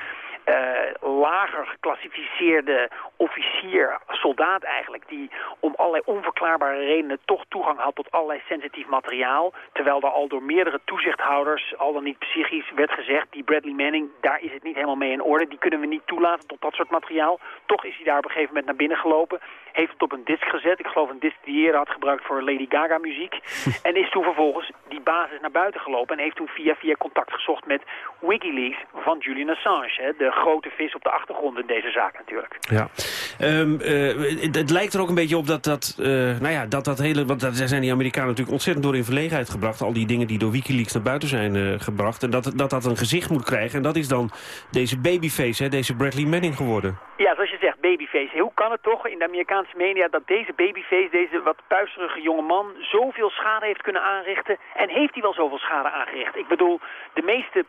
lager geclassificeerde officier, soldaat eigenlijk, die om allerlei onverklaarbare redenen toch toegang had tot allerlei sensitief materiaal. Terwijl er al door meerdere toezichthouders, al dan niet psychisch, werd gezegd, die Bradley Manning, daar is het niet helemaal mee in orde. Die kunnen we niet toelaten tot dat soort materiaal. Toch is hij daar op een gegeven moment naar binnen gelopen. Heeft het op een disc gezet. Ik geloof een disc die hij eerder had gebruikt voor Lady Gaga muziek. *laughs* en is toen vervolgens die basis naar buiten gelopen. En heeft toen via via contact gezocht met Wikileaks van Julian Assange. Hè, de grote vis op de achtergrond in deze zaak natuurlijk. Ja. Ehm, eh, het, het lijkt er ook een beetje op dat dat, eh, nou ja, dat, dat hele... Want daar zijn die Amerikanen natuurlijk ontzettend door in verlegenheid gebracht. Al die dingen die door Wikileaks naar buiten zijn eh, gebracht. En dat, dat dat een gezicht moet krijgen. En dat is dan deze babyface, hè, deze Bradley Manning geworden. Ja, zoals je zegt, babyface. Hoe kan het toch in de Amerikaanse media dat deze babyface, deze wat puisterige jonge man, zoveel schade heeft kunnen aanrichten? En heeft hij wel zoveel schade aangericht? Ik bedoel, de meeste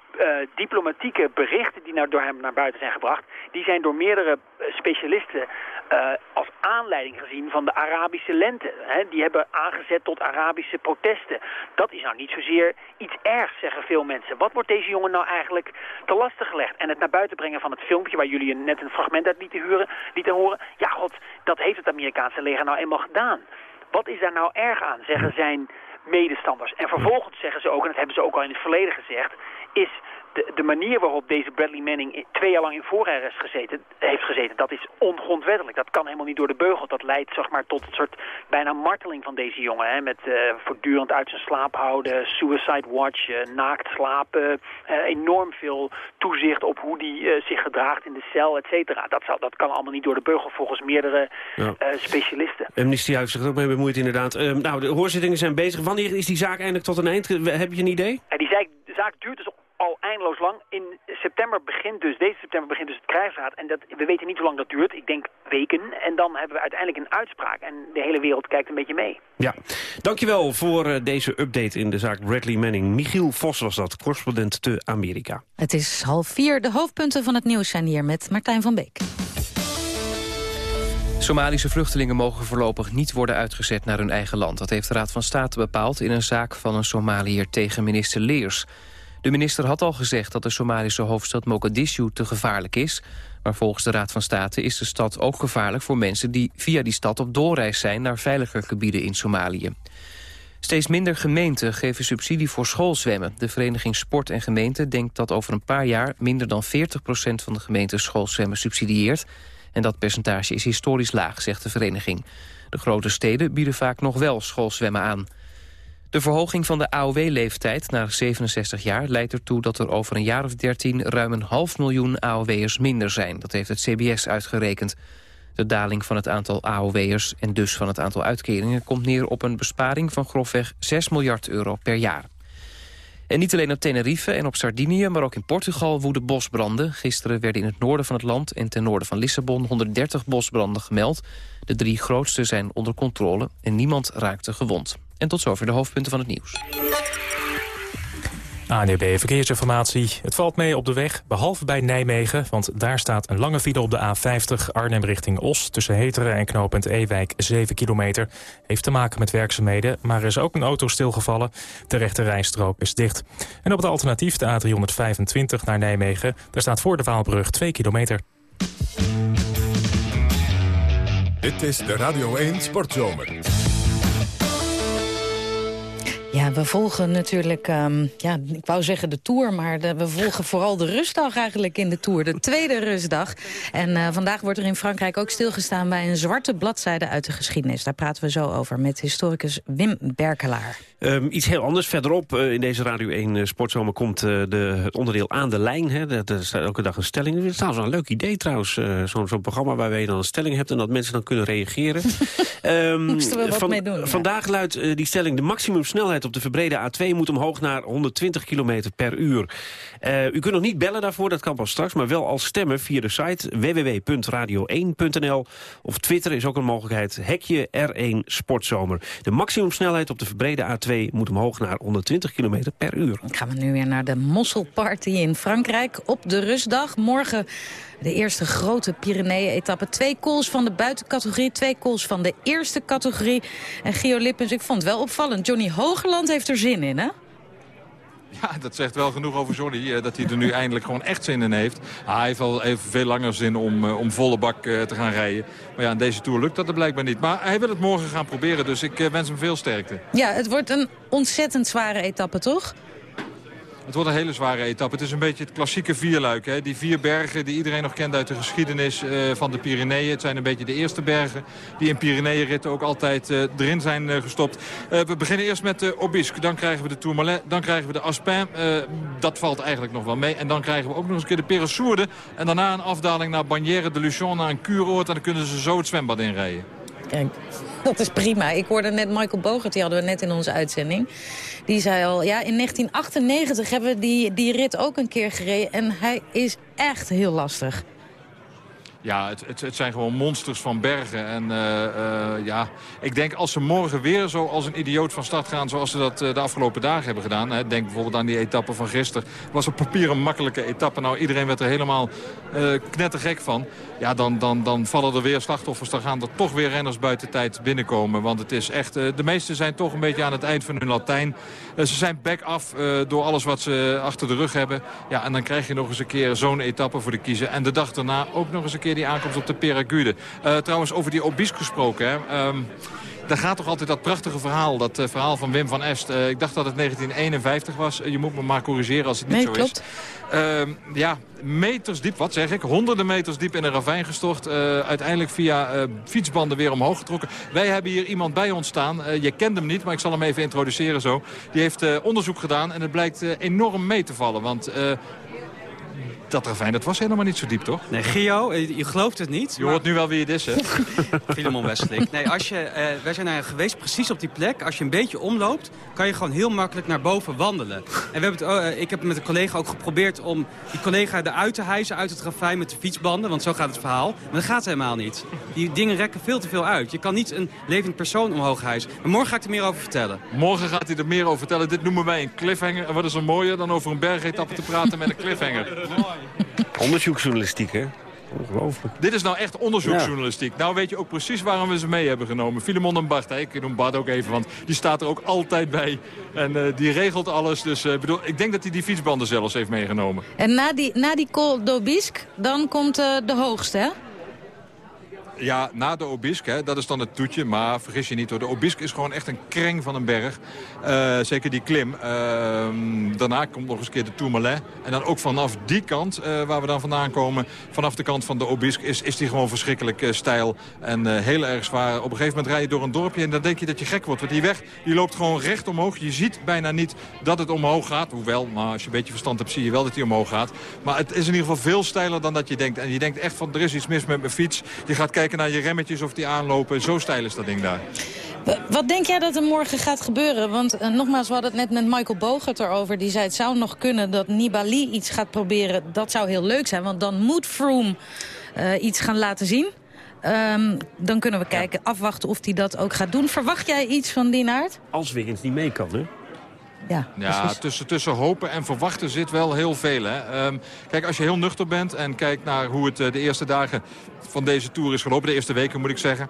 diplomatieke berichten die nou door hem naar buiten zijn gebracht, die zijn door meerdere eh, specialisten eh, als aanleiding gezien van de Arabische lente. Die hebben aangezet tot Arabische protesten. Dat is nou niet zozeer iets ergs, zeggen veel mensen. Wat wordt deze jongen nou eigenlijk te lastig gelegd? En het naar buiten brengen van het filmpje, waar jullie net een fragment uit lieten, huren, lieten horen. Ja, god, dat heeft het Amerikaanse leger nou eenmaal gedaan. Wat is daar nou erg aan, zeggen zijn medestanders. En vervolgens zeggen ze ook, en dat hebben ze ook al in het verleden gezegd, is de, de manier waarop deze Bradley Manning twee jaar lang in voorarrest gezeten, heeft gezeten, dat is ongrondwettelijk. Dat kan helemaal niet door de beugel. Dat leidt zeg maar, tot een soort bijna marteling van deze jongen. Hè, met eh, voortdurend uit zijn slaap houden, suicide watch, eh, naakt slapen. eh, enorm veel toezicht op hoe die zich gedraagt in de cel, et cetera. Dat, dat kan allemaal niet door de beugel volgens meerdere Ja. specialisten. Amnesty heeft zich er ook mee bemoeid inderdaad. Ehm, nou, de hoorzittingen zijn bezig. Wanneer is die zaak eindelijk tot een eind? Heb je een idee? En die zaak duurt dus al eindeloos lang. In september begint dus, deze september begint dus het krijgsraad. En dat, we weten niet hoe lang dat duurt. Ik denk weken. En dan hebben we uiteindelijk een uitspraak. En de hele wereld kijkt een beetje mee. Ja. Dankjewel voor eh, deze update in de zaak Bradley Manning. Michiel Vos was dat, correspondent te Amerika. Het is half vier. De hoofdpunten van het nieuws zijn hier met Martijn van Beek. Somalische vluchtelingen mogen voorlopig niet worden uitgezet naar hun eigen land. Dat heeft de Raad van State bepaald in een zaak van een Somaliër tegen minister Leers. De minister had al gezegd dat de Somalische hoofdstad Mogadishu te gevaarlijk is. Maar volgens de Raad van State is de stad ook gevaarlijk voor mensen die via die stad op doorreis zijn naar veiliger gebieden in Somalië. Steeds minder gemeenten geven subsidie voor schoolzwemmen. De Vereniging Sport en Gemeente denkt dat over een paar jaar... minder dan 40% van de gemeenten schoolzwemmen subsidieert. En dat percentage is historisch laag, zegt de vereniging. De grote steden bieden vaak nog wel schoolzwemmen aan. De verhoging van de AOW-leeftijd naar 67 jaar leidt ertoe dat er over een jaar of 13 ruim een half miljoen AOW'ers minder zijn. Dat heeft het CBS uitgerekend. De daling van het aantal AOW'ers en dus van het aantal uitkeringen komt neer op een besparing van grofweg 6 miljard euro per jaar. En niet alleen op Tenerife en op Sardinië, maar ook in Portugal woeden bosbranden. Gisteren werden in het noorden van het land en ten noorden van Lissabon 130 bosbranden gemeld. De drie grootste zijn onder controle en niemand raakte gewond. En tot zover de hoofdpunten van het nieuws. ANUB Verkeersinformatie. Het valt mee op de weg, behalve bij Nijmegen... want daar staat een lange file op de A50 Arnhem richting Os... tussen Heteren en knooppunt Ewijk 7 kilometer. Heeft te maken met werkzaamheden, maar er is ook een auto stilgevallen. De rechte rijstrook is dicht. En op het alternatief, de A325 naar Nijmegen... daar staat voor de Waalbrug 2 kilometer. Dit is de Radio 1 Sportzomer. Ja, we volgen natuurlijk, ehm, ja, ik wou zeggen de Tour... maar de- we volgen vooral de rustdag eigenlijk in de Tour. De tweede rustdag. En eh, vandaag wordt er in Frankrijk ook stilgestaan... bij een zwarte bladzijde uit de geschiedenis. Daar praten we zo over met historicus Wim Berkelaar. Ehm, iets heel anders verderop eh, in deze Radio 1 eh, Sportzomer komt de, het onderdeel aan de lijn. Hè. Staat elke dag een stelling. Het is trouwens wel een leuk idee trouwens. Zo'n programma waarbij je dan een stelling hebt en dat mensen dan kunnen reageren. *laughs* Ehm, Moesten we wat mee doen, ja. Vandaag luidt die stelling de maximumsnelheid op de verbrede A2 moet omhoog naar 120 km per uur. Eh, u kunt nog niet bellen daarvoor, dat kan pas straks, maar wel al stemmen via de site www.radio1.nl of Twitter is ook een mogelijkheid. Hekje R1 Sportzomer. De maximumsnelheid op de verbrede A2 moet omhoog naar 120 km per uur. Dan gaan we nu weer naar de Mosselparty in Frankrijk op de rustdag. Morgen de eerste grote Pyreneeën-etappe. Twee calls van de buitencategorie, twee calls van de eerste categorie. En Gio Lippens, ik vond het wel opvallend. Johnny Hogeland heeft er zin in, hè? Ja, dat zegt wel genoeg over Johnny. eh, dat hij er nu eindelijk gewoon echt zin in heeft. Ah, hij heeft al even veel langer zin om, eh, om volle bak eh, te gaan rijden. Maar ja, in deze Tour lukt dat er blijkbaar niet. Maar hij wil het morgen gaan proberen. Dus ik wens hem veel sterkte. Ja, het wordt een ontzettend zware etappe, toch? Het wordt een hele zware etappe. Het is een beetje het klassieke vierluik. Hè? Die vier bergen die iedereen nog kent uit de geschiedenis eh, van de Pyreneeën. Het zijn een beetje de eerste bergen die in Pyreneeënritten ook altijd eh, erin zijn eh, gestopt. We beginnen eerst met de Obisque. Dan krijgen we de Tourmalet. Dan krijgen we de Aspin. Dat valt eigenlijk nog wel mee. En dan krijgen we ook nog eens een keer de Peressourde. En daarna een afdaling naar Bagnères de Luchon. Naar een kuuroord. En dan kunnen ze zo het zwembad inrijden. Kijk, dat is prima. Ik hoorde net Michael Bogert, die hadden we net in onze uitzending. Die zei al, ja, in 1998 hebben we die, die rit ook een keer gereden. En hij is echt heel lastig. Ja, het, het, zijn gewoon monsters van bergen. En eh, eh, ja, ik denk als ze morgen weer zo als een idioot van start gaan... zoals ze dat eh, de afgelopen dagen hebben gedaan. Hè, denk bijvoorbeeld aan die etappe van gisteren. was op papier een makkelijke etappe. Nou, iedereen werd er helemaal knettergek van. Ja, dan, dan, dan vallen er weer slachtoffers. Dan gaan er toch weer renners buiten tijd binnenkomen. Want het is echt... de meesten zijn toch een beetje aan het eind van hun Latijn. Ze zijn back-af eh, door alles wat ze achter de rug hebben. Ja, en dan krijg je nog eens een keer zo'n etappe voor de kiezer. En de dag daarna ook nog eens een keer die aankomst op de Peragude. Eh, trouwens, over die Obisque gesproken. Hè. Ehm, daar gaat toch altijd dat prachtige verhaal, dat eh, verhaal van Wim van Est. Eh, ik dacht dat het 1951 was. Je moet me maar corrigeren als het niet zo klopt. is. Ehm, ja, meters diep, wat zeg ik, honderden meters diep in een ravijn gestort. uiteindelijk via fietsbanden weer omhoog getrokken. Wij hebben hier iemand bij ons staan. Je kent hem niet, maar ik zal hem even introduceren zo. Die heeft onderzoek gedaan en het blijkt enorm mee te vallen. Want dat ravijn, dat was helemaal niet zo diep, toch? Nee, Gio, eh, je gelooft het niet. Je hoort nu wel wie het is, hè? *laughs* Filemon Westelijk. Nee, als je, eh, wij zijn daar geweest precies op die plek. Als je een beetje omloopt, kan je gewoon heel makkelijk naar boven wandelen. En we hebben het, eh, ik heb met een collega ook geprobeerd om die collega eruit te hijsen uit het ravijn met de fietsbanden. Want zo gaat het verhaal. Maar dat gaat helemaal niet. Die dingen rekken veel te veel uit. Je kan niet een levend persoon omhoog hijsen. Maar morgen ga ik er meer over vertellen. Morgen gaat hij er meer over vertellen. Dit noemen wij een cliffhanger. En wat is er mooier dan over een bergetappe te praten met een cliffhanger? *laughs* *laughs* Onderzoeksjournalistiek, hè? Ongelooflijk. Dit is nou echt onderzoeksjournalistiek. Nou weet je ook precies waarom we ze mee hebben genomen. Filemon en Bart, hè? ik noem Bart ook even, want die staat er ook altijd bij. En eh, die regelt alles. Dus eh, bedoel, ik denk dat hij die fietsbanden zelfs heeft meegenomen. En na die, na die Col d'Aubisque, dan komt eh, de hoogste, hè? Ja, na de Obisque, hè, dat is dan het toetje. Maar vergis je niet hoor, de Obisque is gewoon echt een kreng van een berg. Eh, zeker die klim. Ehm, daarna komt nog eens een keer de Tourmalet. En dan ook vanaf die kant, eh, waar we dan vandaan komen... vanaf de kant van de Obisque, is, is die gewoon verschrikkelijk eh, steil. En heel erg zwaar. Op een gegeven moment rij je door een dorpje en dan denk je dat je gek wordt. Want die weg die loopt gewoon recht omhoog. Je ziet bijna niet dat het omhoog gaat. Hoewel, maar als je een beetje verstand hebt, zie je wel dat hij omhoog gaat. Maar het is in ieder geval veel steiler dan dat je denkt. En je denkt echt van, er is iets mis met mijn fiets. Je gaat kijken naar je remmetjes of die aanlopen. Zo steil is dat ding daar. Wat denk jij dat er morgen gaat gebeuren? Want eh, nogmaals, we hadden het net met Michael Bogert erover. Die zei het zou nog kunnen dat Nibali iets gaat proberen. Dat zou heel leuk zijn, want dan moet Froome eh, iets gaan laten zien. Ehm, dan kunnen we kijken, afwachten of hij dat ook gaat doen. Verwacht jij iets van die aard? Als Wiggins niet mee kan, hè? Ja, Ja, tussen, tussen hopen en verwachten zit wel heel veel. Hè. Ehm, kijk, als je heel nuchter bent en kijkt naar hoe het eh, de eerste dagen van deze Tour is gelopen... de eerste weken moet ik zeggen...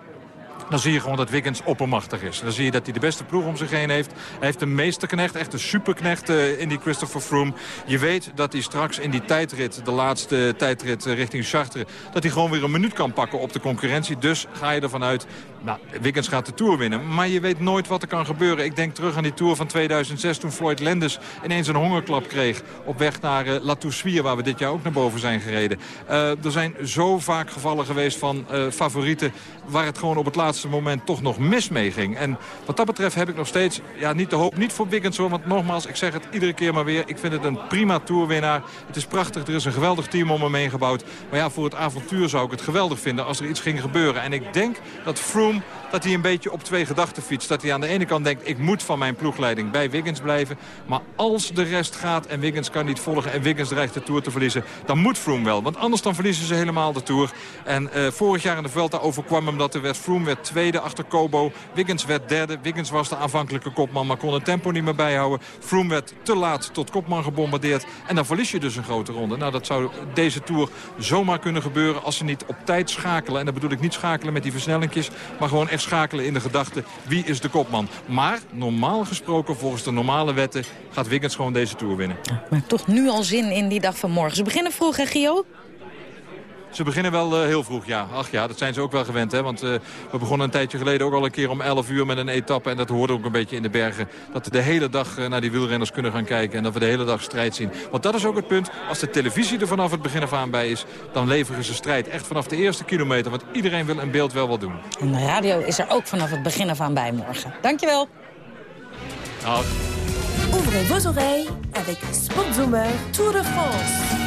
Dan zie je gewoon dat Wiggins oppermachtig is. Dan zie je dat hij de beste ploeg om zich heen heeft. Hij heeft een meesterknecht, echt een superknecht eh, in die Christopher Froome. Je weet dat hij straks in die tijdrit, de laatste tijdrit eh, richting Chartres... dat hij gewoon weer een minuut kan pakken op de concurrentie. Dus ga je ervan uit, nou, Wiggins gaat de Tour winnen. Maar je weet nooit wat er kan gebeuren. Ik denk terug aan die Tour van 2006 toen Floyd Landis ineens een hongerklap kreeg... op weg naar eh, La Toussuire, waar we dit jaar ook naar boven zijn gereden. Eh, er zijn zo vaak gevallen geweest van eh, favorieten... waar het gewoon op het laatste moment toch nog mis mee ging. En wat dat betreft heb ik nog steeds ja, niet de hoop. Niet voor Wiggins hoor, want nogmaals, ik zeg het iedere keer maar weer. Ik vind het een prima tourwinnaar. Het is prachtig, er is een geweldig team om hem heen gebouwd. Maar ja, voor het avontuur zou ik het geweldig vinden als er iets ging gebeuren. En ik denk dat Froome, dat hij een beetje op twee gedachten fietst. Dat hij aan de ene kant denkt, ik moet van mijn ploegleiding bij Wiggins blijven. Maar als de rest gaat en Wiggins kan niet volgen en Wiggins dreigt de Tour te verliezen... dan moet Froome wel, want anders dan verliezen ze helemaal de Tour. En eh, vorig jaar in de Vuelta overkwam hem dat er werd Froome werd tweede achter Kobo. Wiggins werd derde. Wiggins was de aanvankelijke kopman, maar kon het tempo niet meer bijhouden. Froome werd te laat tot kopman gebombardeerd. En dan verlies je dus een grote ronde. Nou, dat zou deze Tour zomaar kunnen gebeuren als ze niet op tijd schakelen. En dan bedoel ik niet schakelen met die versnellingjes, maar gewoon echt schakelen in de gedachte wie is de kopman. Maar normaal gesproken, volgens de normale wetten, gaat Wiggins gewoon deze Tour winnen. Maar toch nu al zin in die dag van morgen. Ze beginnen vroeg, hè, Gio? Ze beginnen wel eh, heel vroeg, ja. Ach ja, dat zijn ze ook wel gewend, hè. Want eh, we begonnen een tijdje geleden ook al een keer om 11 uur met een etappe. En dat hoorde ook een beetje in de bergen. Dat we de hele dag eh, naar die wielrenners kunnen gaan kijken. En dat we de hele dag strijd zien. Want dat is ook het punt. Als de televisie er vanaf het begin af aan bij is... dan leveren ze strijd. Echt vanaf de eerste kilometer. Want iedereen wil een beeld wel wat doen. En de radio is er ook vanaf het begin af aan bij morgen. Dankjewel. Nou, Ouvrez vos oreilles avec Sportzomer Tour de France.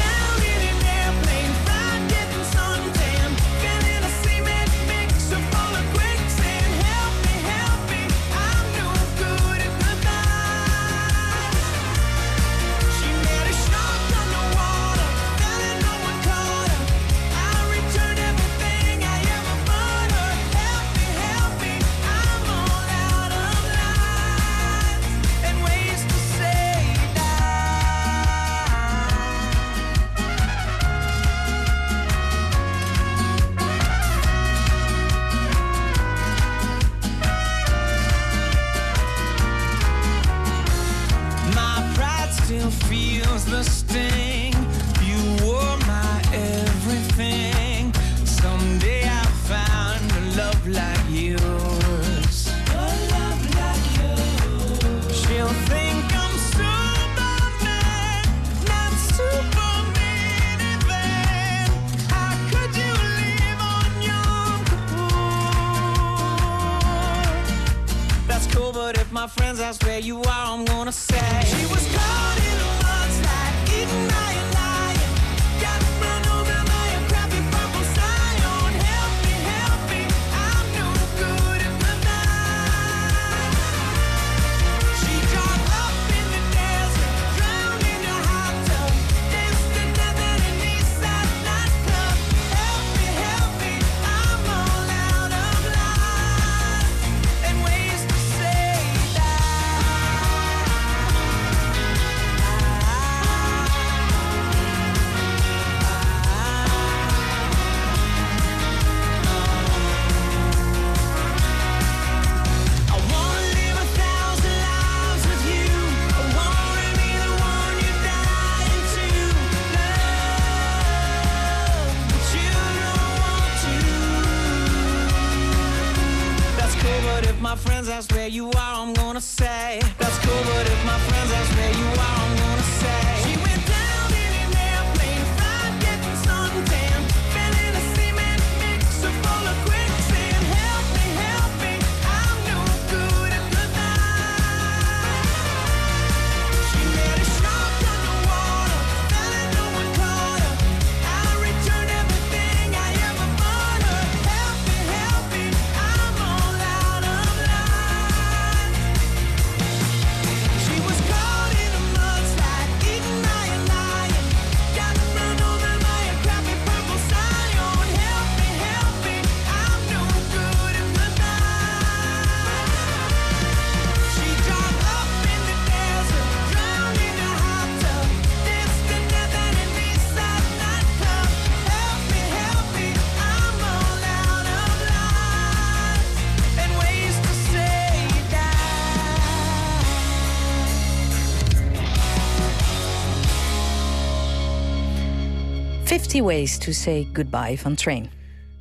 50 Ways to Say Goodbye van Train.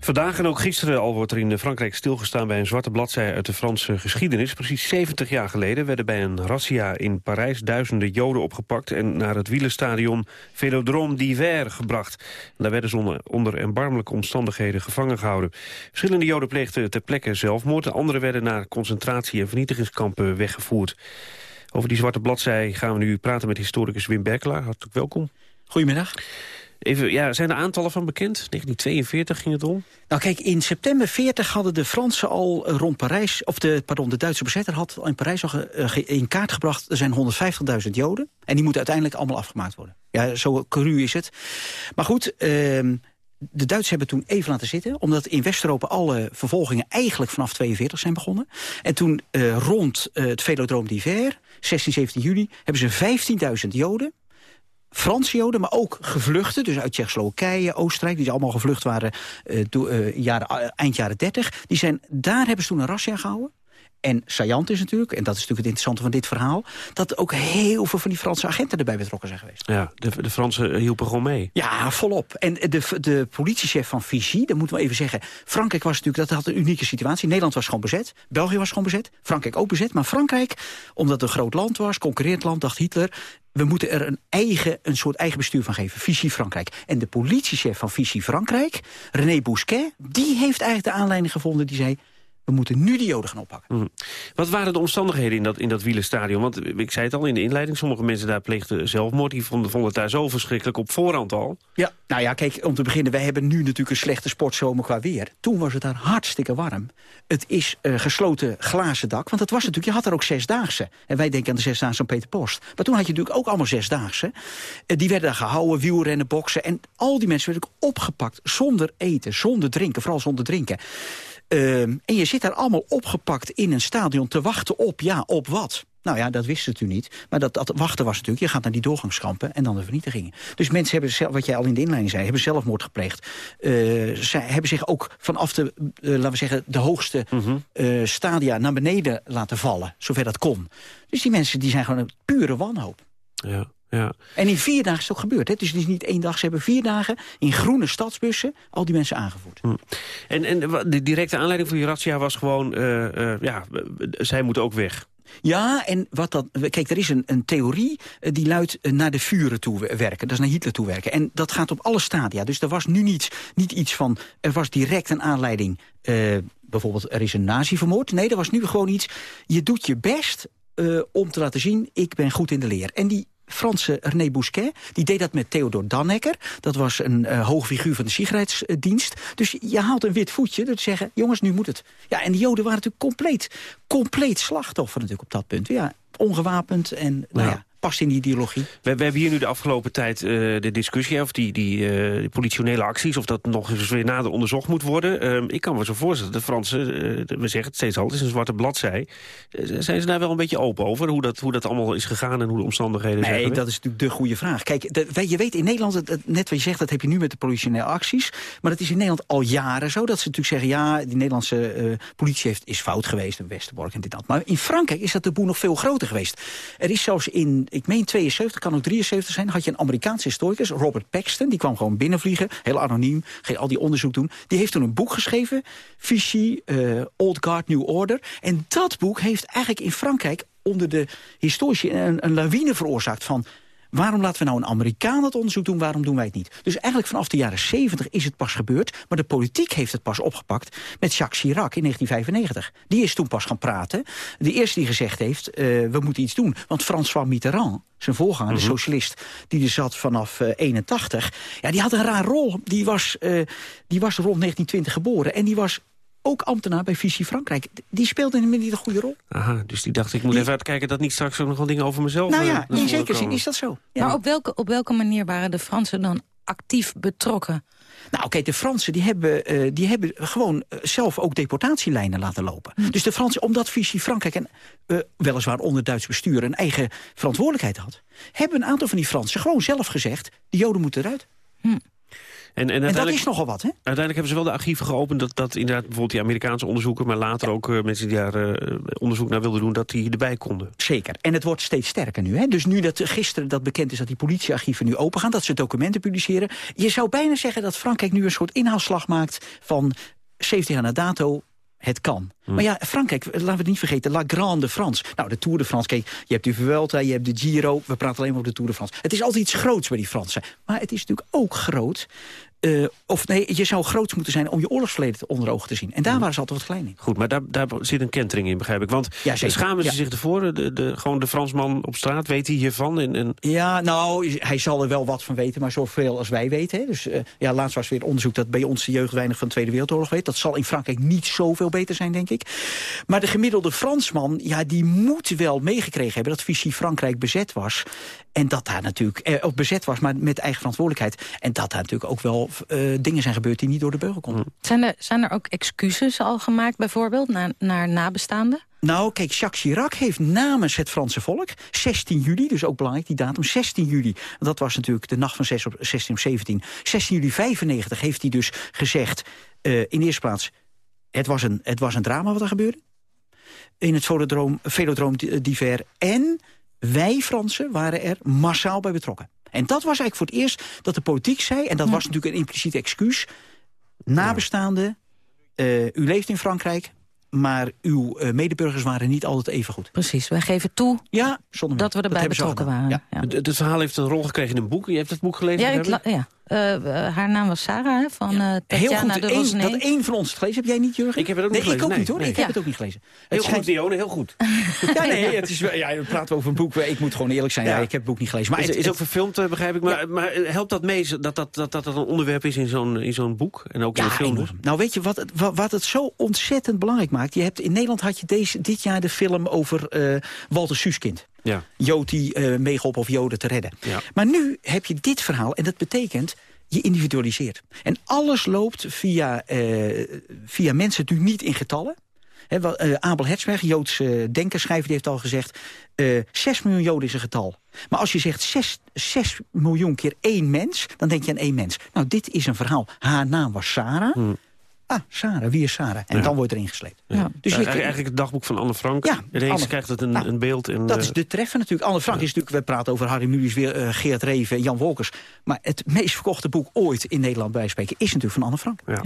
Vandaag en ook gisteren al wordt er in Frankrijk stilgestaan bij een zwarte bladzij uit de Franse geschiedenis. Precies 70 jaar geleden werden bij een razzia in Parijs duizenden Joden opgepakt en naar het wielerstadion Velodrome d'Hiver gebracht. Daar werden ze onder, erbarmelijke omstandigheden gevangen gehouden. Verschillende Joden pleegden ter plekke zelfmoord, anderen werden naar concentratie- en vernietigingskampen weggevoerd. Over die zwarte bladzij gaan we nu praten met historicus Wim Berkelaar. Hartelijk welkom. Goedemiddag. Even, ja, zijn er aantallen van bekend? 1942 ging het om. Nou kijk, in september 40 hadden de Fransen al eh, rond Parijs... of de, pardon, de Duitse bezetter had in Parijs al eh, in kaart gebracht... er zijn 150.000 Joden en die moeten uiteindelijk allemaal afgemaakt worden. Ja, zo cru is het. Maar goed, ehm, de Duitsers hebben toen even laten zitten... omdat in West-Europa alle vervolgingen eigenlijk vanaf 42 zijn begonnen. En toen eh, rond het Velodrome d'Hiver, 16, 17 juli... hebben ze 15.000 Joden Franse Joden, maar ook gevluchten. Dus uit Tsjechoslowakije, Oostenrijk, die allemaal gevlucht waren eh, jaren, eh, eind jaren 30. Die zijn, daar hebben ze toen een razzia gehouden. En saillant is natuurlijk, en dat is natuurlijk het interessante van dit verhaal... dat ook heel veel van die Franse agenten erbij betrokken zijn geweest. Ja, de, de Fransen hielpen gewoon mee. Ja, volop. En de, de politiechef van Vichy, dat moeten we even zeggen... Frankrijk was natuurlijk, dat had een unieke situatie. Nederland was gewoon bezet, België was gewoon bezet... Frankrijk ook bezet, maar Frankrijk, omdat het een groot land was... concurrerend land, dacht Hitler... we moeten er een, eigen, een soort eigen bestuur van geven, Vichy Frankrijk. En de politiechef van Vichy Frankrijk, René Bousquet... die heeft eigenlijk de aanleiding gevonden, die zei... we moeten nu die Joden gaan oppakken. Mhm. Wat waren de omstandigheden in dat, in dat wielerstadion? Want ik zei het al in de inleiding, sommige mensen daar pleegden zelfmoord. Die vonden, vonden het daar zo verschrikkelijk op voorhand al. Ja, nou ja, kijk, om te beginnen, wij hebben nu natuurlijk een slechte sportzomer qua weer. Toen was het daar hartstikke warm. Het is eh, gesloten glazen dak, want het was natuurlijk, je had er ook zesdaagse. En wij denken aan de zesdaagse van Peter Post. Maar toen had je natuurlijk ook allemaal zesdaagse. Eh, die werden daar gehouden, wielrennen, boksen. En al die mensen werden ook opgepakt zonder eten, zonder drinken, vooral zonder drinken. Ehm, en je zit daar allemaal opgepakt in een stadion te wachten op, ja, op wat? Nou ja, dat wisten ze toen niet. Maar dat, dat wachten was natuurlijk, je gaat naar die doorgangskampen en dan de vernietigingen. Dus mensen hebben, zelf, wat jij al in de inleiding zei, hebben zelfmoord gepleegd. Uh, zij hebben zich ook vanaf de, uh, laten we zeggen, de hoogste uh, stadia naar beneden laten vallen. Zover dat kon. Dus die mensen die zijn gewoon een pure wanhoop. Ja. Ja. En in vier dagen is het ook gebeurd. Hè? Dus het is niet één dag. Ze hebben vier dagen in groene stadsbussen al die mensen aangevoerd. Hm. En, en de directe aanleiding voor die razzia was gewoon... eh, eh, ja, zij moeten ook weg. Ja, en wat dat. Kijk, er is een, een theorie eh, die luidt naar de vuren toe we- werken. Dat is naar Hitler toe werken. En dat gaat op alle stadia. Dus er was nu niet, niet iets van. Er was direct een aanleiding. bijvoorbeeld, er is een nazi vermoord. Nee, er was nu gewoon iets. Je doet je best om te laten zien. Ik ben goed in de leer. En die. Franse René Bousquet, die deed dat met Theodor Dannecker. Dat was een eh hoge figuur van de sicherheidsdienst. Dus je haalt een wit voetje door te zeggen, jongens, nu moet het. Ja, en de Joden waren natuurlijk compleet, compleet slachtoffer natuurlijk op dat punt. Ja, ongewapend en nou ja, past in die ideologie. We, we hebben hier nu de afgelopen tijd eh, de discussie of die, die, eh, die politionele acties... of dat nog eens weer nader onderzocht moet worden. Ehm, ik kan me zo voorstellen, de Fransen, eh, we zeggen het steeds al... het is een zwarte bladzij. Zijn ze daar wel een beetje open over? Hoe dat, hoe dat allemaal is gegaan en hoe de omstandigheden zijn Nee, dat is natuurlijk de goede vraag. Kijk, de- wij- je weet in Nederland, het- het- net wat je zegt, dat heb je nu met de politionele acties. Maar dat is in Nederland al jaren zo. Dat ze natuurlijk zeggen, ja, die Nederlandse politie heeft, is fout geweest. In Westerbork en dit dat. Maar in Frankrijk is dat de boel nog veel groter geweest. Er is zelfs in, ik meen 72, kan ook 73 zijn, had je een Amerikaanse historicus, Robert Paxton. Die kwam gewoon binnenvliegen, heel anoniem, ging al die onderzoek doen. Die heeft toen een boek geschreven, Vichy, eh, Old Guard, New Order. En dat boek heeft eigenlijk in Frankrijk onder de historici een, een lawine veroorzaakt van... Waarom laten we nou een Amerikaan dat onderzoek doen, waarom doen wij het niet? Dus eigenlijk vanaf de jaren 70 is het pas gebeurd... maar de politiek heeft het pas opgepakt met Jacques Chirac in 1995. Die is toen pas gaan praten. De eerste die gezegd heeft, eh, we moeten iets doen. Want François Mitterrand, zijn voorganger, de socialist... die er zat vanaf eh 81, ja, die had een raar rol. Die was, eh, die was rond 1920 geboren en die was ook ambtenaar bij Vichy Frankrijk. Die speelde helemaal niet een goede rol. Aha, dus die dacht, ik moet even uitkijken dat niet straks ook nog wel dingen over mezelf... Nou ja, in zekere zin is dat zo. Maar op welke, op welke manier waren de Fransen dan actief betrokken? Nou, oké, de Fransen die hebben, eh, die hebben gewoon eh, zelf ook deportatielijnen laten lopen. Dus de Fransen, omdat Vichy Frankrijk en eh, weliswaar onder Duits bestuur een eigen verantwoordelijkheid had, hebben een aantal van die Fransen gewoon zelf gezegd: de Joden moeten eruit. En, en, En dat is nogal wat, hè? Uiteindelijk hebben ze wel de archieven geopend... dat, dat inderdaad bijvoorbeeld die Amerikaanse onderzoeken... maar later ook eh, mensen die daar eh, onderzoek naar wilden doen... dat die erbij konden. Zeker. En het wordt steeds sterker nu. Hè? Dus nu dat gisteren dat bekend is dat die politiearchieven nu open gaan... dat ze documenten publiceren. Je zou bijna zeggen dat Frankrijk nu een soort inhaalslag maakt... van 70 jaar na dato, het kan. Maar ja, Frankrijk, laten we het niet vergeten, La Grande France. Nou, de Tour de France, kijk, je hebt de Vuelta, je hebt de Giro... we praten alleen maar over de Tour de France. Het is altijd iets groots bij die Fransen. Maar het is natuurlijk ook groot... eh, of nee, je zou groot moeten zijn om je oorlogsverleden onder ogen te zien. En daar waren ze altijd wat klein in. Goed, maar daar, daar zit een kentering in, begrijp ik. Want Ja, schamen ze Ja. zich ervoor? De, de, gewoon de Fransman op straat, weet hij hiervan? En, en... Ja, nou, hij zal er wel wat van weten, maar zoveel als wij weten. Hè. Dus eh, ja, laatst was weer onderzoek dat bij ons de jeugd weinig van de Tweede Wereldoorlog weet. Dat zal in Frankrijk niet zoveel beter zijn, denk ik. Maar de gemiddelde Fransman, ja, die moet wel meegekregen hebben dat Vichy Frankrijk bezet was. En dat daar natuurlijk, eh, of bezet was, maar met eigen verantwoordelijkheid. En dat daar natuurlijk ook wel eh, dingen zijn gebeurd die niet door de beugel konden. Zijn er, zijn er ook excuses al gemaakt bijvoorbeeld naar, naar nabestaanden? Nou, kijk, Jacques Chirac heeft namens het Franse volk... 16 juli, dus ook belangrijk, die datum, 16 juli... dat was natuurlijk de nacht van 6 op, 16 op 17... 16 juli 95 heeft hij dus gezegd... eh, in de eerste plaats, het was, een, het was een drama wat er gebeurde... in het velodroom, velodroom diver... en wij Fransen waren er massaal bij betrokken. En dat was eigenlijk voor het eerst dat de politiek zei... en dat was natuurlijk een impliciet excuus... nabestaanden, eh, u leeft in Frankrijk... maar uw eh, medeburgers waren niet altijd even goed. Precies, wij geven toe ja, zonder dat we erbij betrokken waren. Ja. Het, het verhaal heeft een rol gekregen in een boek. Je hebt het boek gelezen? Ja, ik ja. Eh, eh, haar naam was Sarah, hè, van eh Heel Tatjana goed, de dat één van ons het gelezen. Heb jij niet, Jurgen? Ik heb het ook nee, niet gelezen, ik ook nee, niet, hoor. nee. Ik heb Ja. het ook niet gelezen. Heel Het goed, schijnt- Dione, heel goed. *laughs* Ja, nee, het is, ja, we praten over een boek. Ik moet gewoon eerlijk zijn. Ja. Ja. ik heb het boek niet gelezen. Maar is, het, is ook verfilmd, begrijp ik. Maar, maar helpt dat mee dat dat, dat, dat dat een onderwerp is in zo'n in zo'n boek? En ook in de film? dus? enorm. Nou, weet je wat het, wat, wat het zo ontzettend belangrijk maakt? Je hebt, in Nederland had je deze, dit jaar de film over eh, Walter Suskind. Ja. Jood die eh meegeholpen of Joden te redden. Ja. Maar nu heb je dit verhaal en dat betekent... je individualiseert. En alles loopt via, eh, via mensen nu niet in getallen. He, wel, eh, Abel Herzberg, Joods eh, denkerschrijver, die heeft al gezegd... eh 6 miljoen Joden is een getal. Maar als je zegt 6, 6 miljoen keer één mens, dan denk je aan één mens. Nou, dit is een verhaal. Haar naam was Sarah. Ah, Sarah, wie is Sarah? En Ja. dan wordt er ingesleept. Ja. Dus je- Eigenlijk, het dagboek van Anne Frank. Ja, Ineens Anne- krijgt het een, Nou, een beeld. En, Dat eh, is de treffer natuurlijk. Anne Frank is natuurlijk, we praten over Harry Mulisch, weer eh, Geert Reven en Jan Wolkers. Maar het meest verkochte boek ooit in Nederland bij spreken is natuurlijk van Anne Frank. Ja.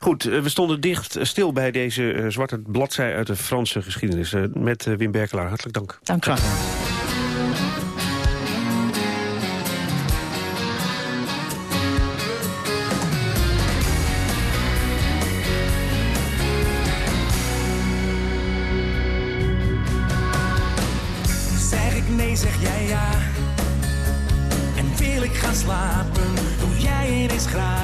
Goed, eh, we stonden dicht eh, stil bij deze eh, zwarte bladzij uit de Franse geschiedenis. eh, met eh, Wim Berkelaar. Hartelijk dank. Dank Graag jij ineens graag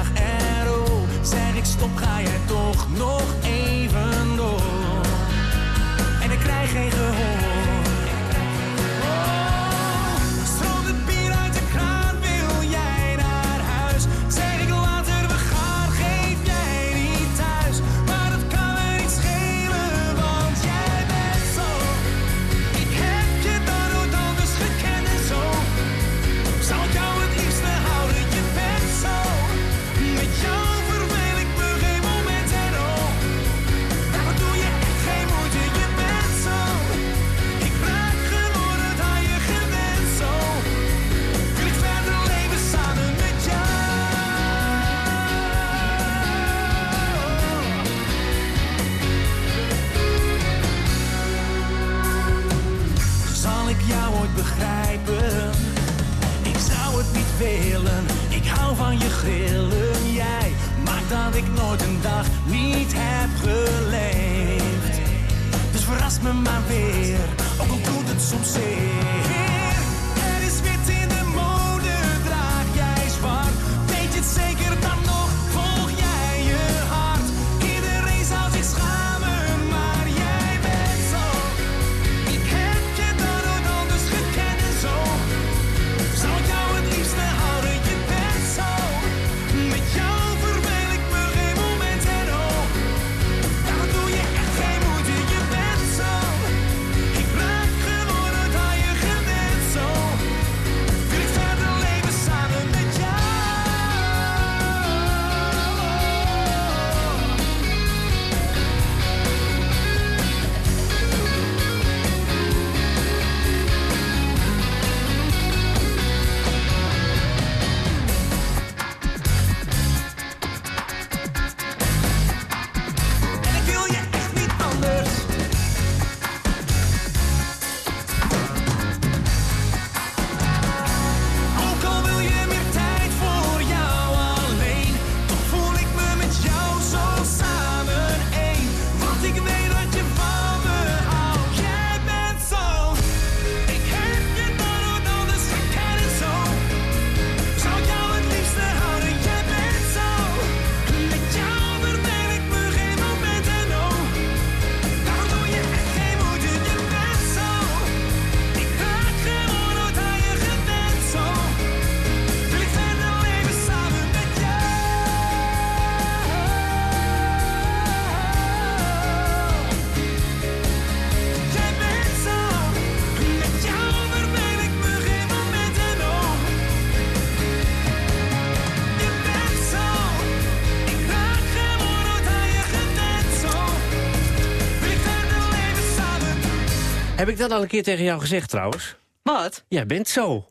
Heb ik dat al een keer tegen jou gezegd trouwens? Wat? Jij bent zo.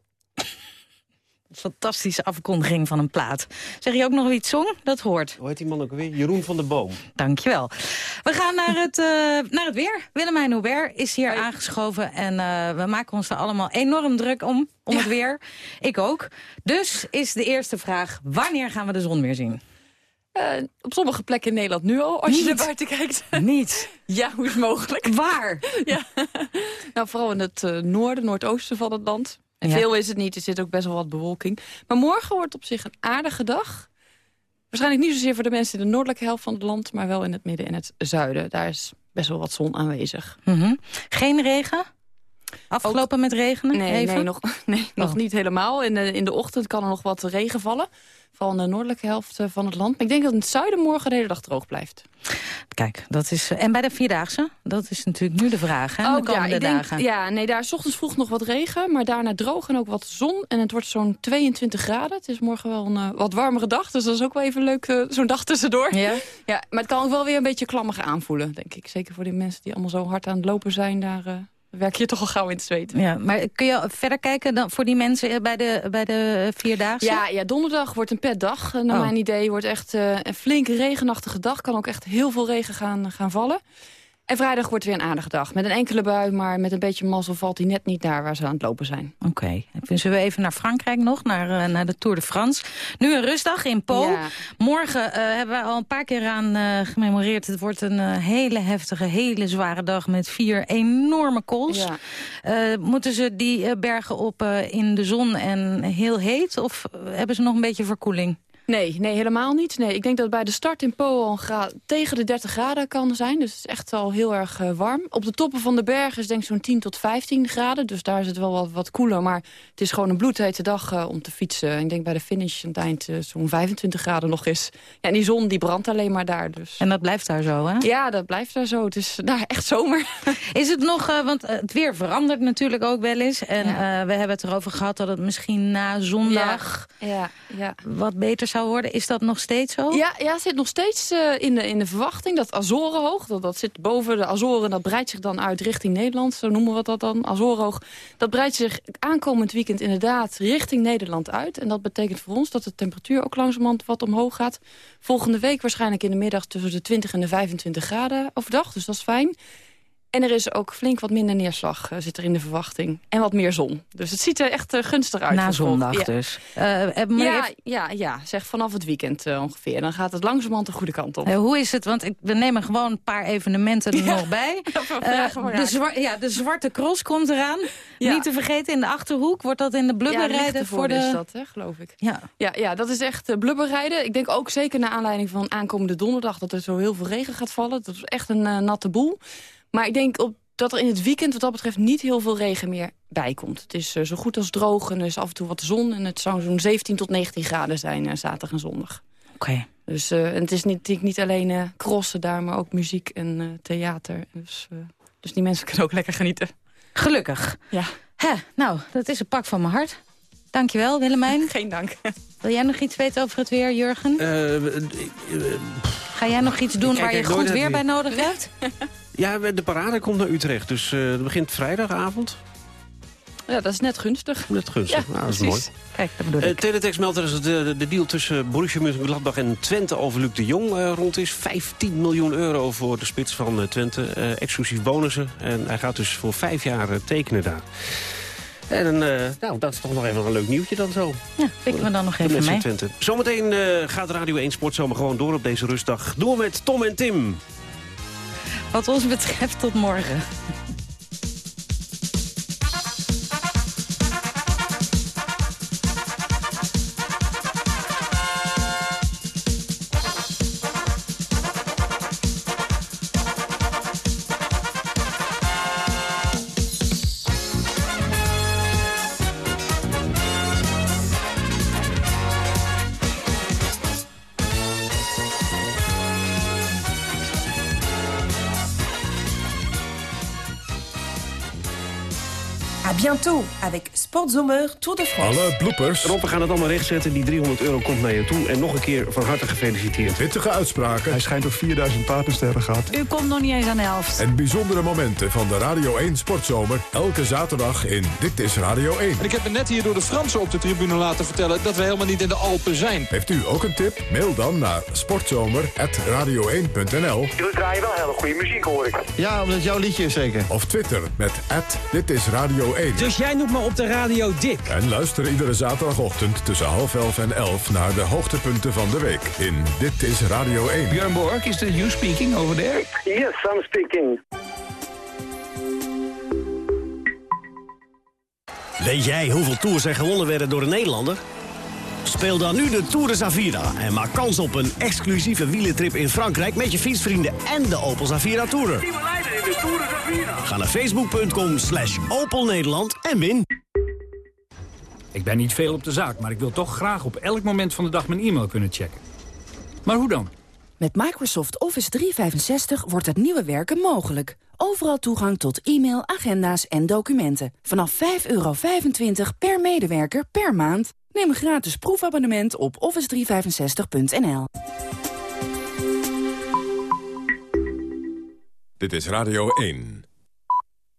Fantastische afkondiging van een plaat. Zeg je ook nog wie het zong? Dat hoort. Hoe heet die man ook weer? Jeroen van der Boom. Dankjewel. We gaan naar het, eh, naar het weer. Willemijn Hubert is hier aangeschoven. En eh, we maken ons er allemaal enorm druk om, om het weer. Ik ook. Dus is de eerste vraag, wanneer gaan we de zon weer zien? Eh, op sommige plekken in Nederland nu al, als je naar buiten kijkt. *laughs* Niet. ja, hoe is het mogelijk? Waar? *laughs* ja. nou, vooral in het eh, noorden, noordoosten van het land. En Ja. veel is het niet, er zit ook best wel wat bewolking. Maar morgen wordt op zich een aardige dag. Waarschijnlijk niet zozeer voor de mensen in de noordelijke helft van het land... maar wel in het midden en het zuiden. Daar is best wel wat zon aanwezig. Mhm. Geen regen? Afgelopen met regenen? Nee, even? nee, nog, *laughs* nee, nog Oh. niet helemaal. In de, in de ochtend kan er nog wat regen vallen. Vooral in de noordelijke helft eh, van het land. Maar ik denk dat in het zuiden morgen de hele dag droog blijft. Kijk, dat is... eh, En bij de Vierdaagse? Dat is natuurlijk nu de vraag, hè? de komende ik denk- dagen. Ja, nee, daar is 's ochtends vroeg nog wat regen. Maar daarna droog en ook wat zon. En het wordt zo'n 22 graden. Het is morgen wel een eh, wat warmere dag. Dus dat is ook wel even leuk, zo'n dag tussendoor. Ja? ja, maar het kan ook wel weer een beetje klammig aanvoelen, denk ik. Zeker voor die mensen die allemaal zo hard aan het lopen zijn. Daar werk je toch al gauw in het zweten. Ja, maar kun je verder kijken dan voor die mensen eh, bij de, bij de Vierdaagse? Ja, ja, donderdag wordt een petdag. eh, Naar Oh. mijn idee wordt echt eh, een flinke regenachtige dag. Kan ook echt heel veel regen gaan, gaan vallen. En vrijdag wordt weer een aardige dag. Met een enkele bui, maar met een beetje mazzel valt hij net niet daar waar ze aan het lopen zijn. Oké. Dan zullen we even naar Frankrijk nog, naar, eh, naar de Tour de France. Nu een rustdag in Po. Ja. Morgen eh, hebben we al een paar keer aan eh, gememoreerd. Het wordt een hele heftige, hele zware dag met vier enorme kools. Ja. Moeten ze die bergen op in de zon en heel heet? Of hebben ze nog een beetje verkoeling? Nee, nee, helemaal niet. Nee, ik denk dat bij de start in Po al een gra- tegen de 30 graden kan zijn. Dus het is echt al heel erg eh, warm. Op de toppen van de bergen is denk ik zo'n 10 tot 15 graden. Dus daar is het wel wat, wat koeler. Maar het is gewoon een bloedhete dag eh, om te fietsen. Ik denk bij de finish aan het eind eh, zo'n 25 graden nog is. Ja, en die zon die brandt alleen maar daar. Dus. En dat blijft daar zo, hè? Ja, dat blijft daar zo. Het is daar echt zomer. *laughs* Is het nog, want het weer verandert natuurlijk ook wel eens. En we hebben het erover gehad dat het misschien na zondag Ja, ja. wat beter zou worden. Is dat nog steeds zo? Ja, ja, zit nog steeds eh, in, de, in de verwachting. Dat Azorenhoog, dat, dat zit boven de Azoren... dat breidt zich dan uit richting Nederland, zo noemen we dat dan, Azorenhoog. Dat breidt zich aankomend weekend inderdaad richting Nederland uit. En dat betekent voor ons dat de temperatuur ook langzamerhand wat omhoog gaat. Volgende week waarschijnlijk in de middag tussen de 20 en de 25 graden overdag. Dus dat is fijn. En er is ook flink wat minder neerslag, eh, zit er in de verwachting. En wat meer zon. Dus het ziet er echt eh, gunstig uit. Na zondag Ja. dus. Eh, maar Ja, even- ja, ja, zeg vanaf het weekend ongeveer. Dan gaat het langzamerhand de goede kant op. Hoe is het? Want ik, we nemen gewoon een paar evenementen er nog bij. *laughs* de, ja, de Zwarte Cross komt eraan. Niet te vergeten in de Achterhoek. Wordt dat in de blubberrijden voor de... is dat, hè, geloof ik. Ja. Ja, ja, dat is echt uh, blubberrijden. Ik denk ook zeker naar aanleiding van aankomende donderdag... dat er zo heel veel regen gaat vallen. Dat is echt een natte boel. Maar ik denk op, dat er in het weekend wat dat betreft... niet heel veel regen meer bij komt. Het is eh, zo goed als droog en er is af en toe wat zon. En het zou zo'n 17 tot 19 graden zijn eh, zaterdag en zondag. Oké. Dus eh, en het is niet, niet alleen eh, crossen daar, maar ook muziek en eh, theater. Dus, eh, dus die mensen *laughs* kunnen ook lekker genieten. Gelukkig. Ja. Hè, nou, dat is een pak van mijn hart. Dankjewel, Willemijn. *laughs* Geen dank. Wil jij nog iets weten over het weer, Jurgen? Ga jij nog iets doen waar je goed weer bij nodig hebt? *laughs* ja, de parade komt naar Utrecht, dus eh het begint vrijdagavond. Ja, dat is net gunstig. Net gunstig, Ja, nou, dat is mooi. Kijk, dat bedoel Eh, ik. Teletext meldt dat de, de deal tussen Borussia Mönchengladbach en Twente over Luc de Jong eh, rond is. 15 miljoen euro voor de spits van Twente, eh, exclusief bonussen. En hij gaat dus voor vijf jaar tekenen daar. En eh, nou, dat is toch nog even een leuk nieuwtje dan zo. Ja, pikken we dan nog even mee. in Twente. Zometeen eh, gaat Radio 1 Sportzomer gewoon door op deze rustdag. Door met Tom en Tim. Wat ons betreft tot morgen. Bientôt avec Sportzomer Tour de France. Alle bloopers. Rob, we gaan het allemaal rechtzetten. Die 300 euro komt naar je toe. En nog een keer van harte gefeliciteerd. Wittige uitspraken. Hij schijnt op 4000 partners te hebben gehad. U komt nog niet eens aan de helft. En bijzondere momenten van de Radio 1 Sportzomer. Elke zaterdag in Dit is Radio 1. En ik heb me net hier door de Fransen op de tribune laten vertellen... dat we helemaal niet in de Alpen zijn. Heeft u ook een tip? Mail dan naar sportzomer.radio1.nl Jullie draaien wel hele goede muziek, hoor ik. Ja, omdat jouw liedje is zeker. of Twitter met Dit is Radio 1. Dus jij noemt me op de radio dik. En luister iedere zaterdagochtend tussen half elf en elf... naar de hoogtepunten van de week in Dit is Radio 1. Björn Borg, is that you speaking over there? Yes, I'm speaking. Weet jij hoeveel tours er gewonnen werden door een Nederlander? Speel dan nu de Tour de Zavira en maak kans op een exclusieve wielentrip in Frankrijk... met je fietsvrienden en de Opel Zavira Tourer. Ga naar facebook.com slash Opel Nederland en win. Ik ben niet veel op de zaak, maar ik wil toch graag op elk moment van de dag mijn e-mail kunnen checken. Maar hoe dan? Met Microsoft Office 365 wordt het nieuwe werken mogelijk. Overal toegang tot e-mail, agenda's en documenten. Vanaf 5,25 per medewerker per maand. Neem een gratis proefabonnement op office365.nl. Dit is Radio 1.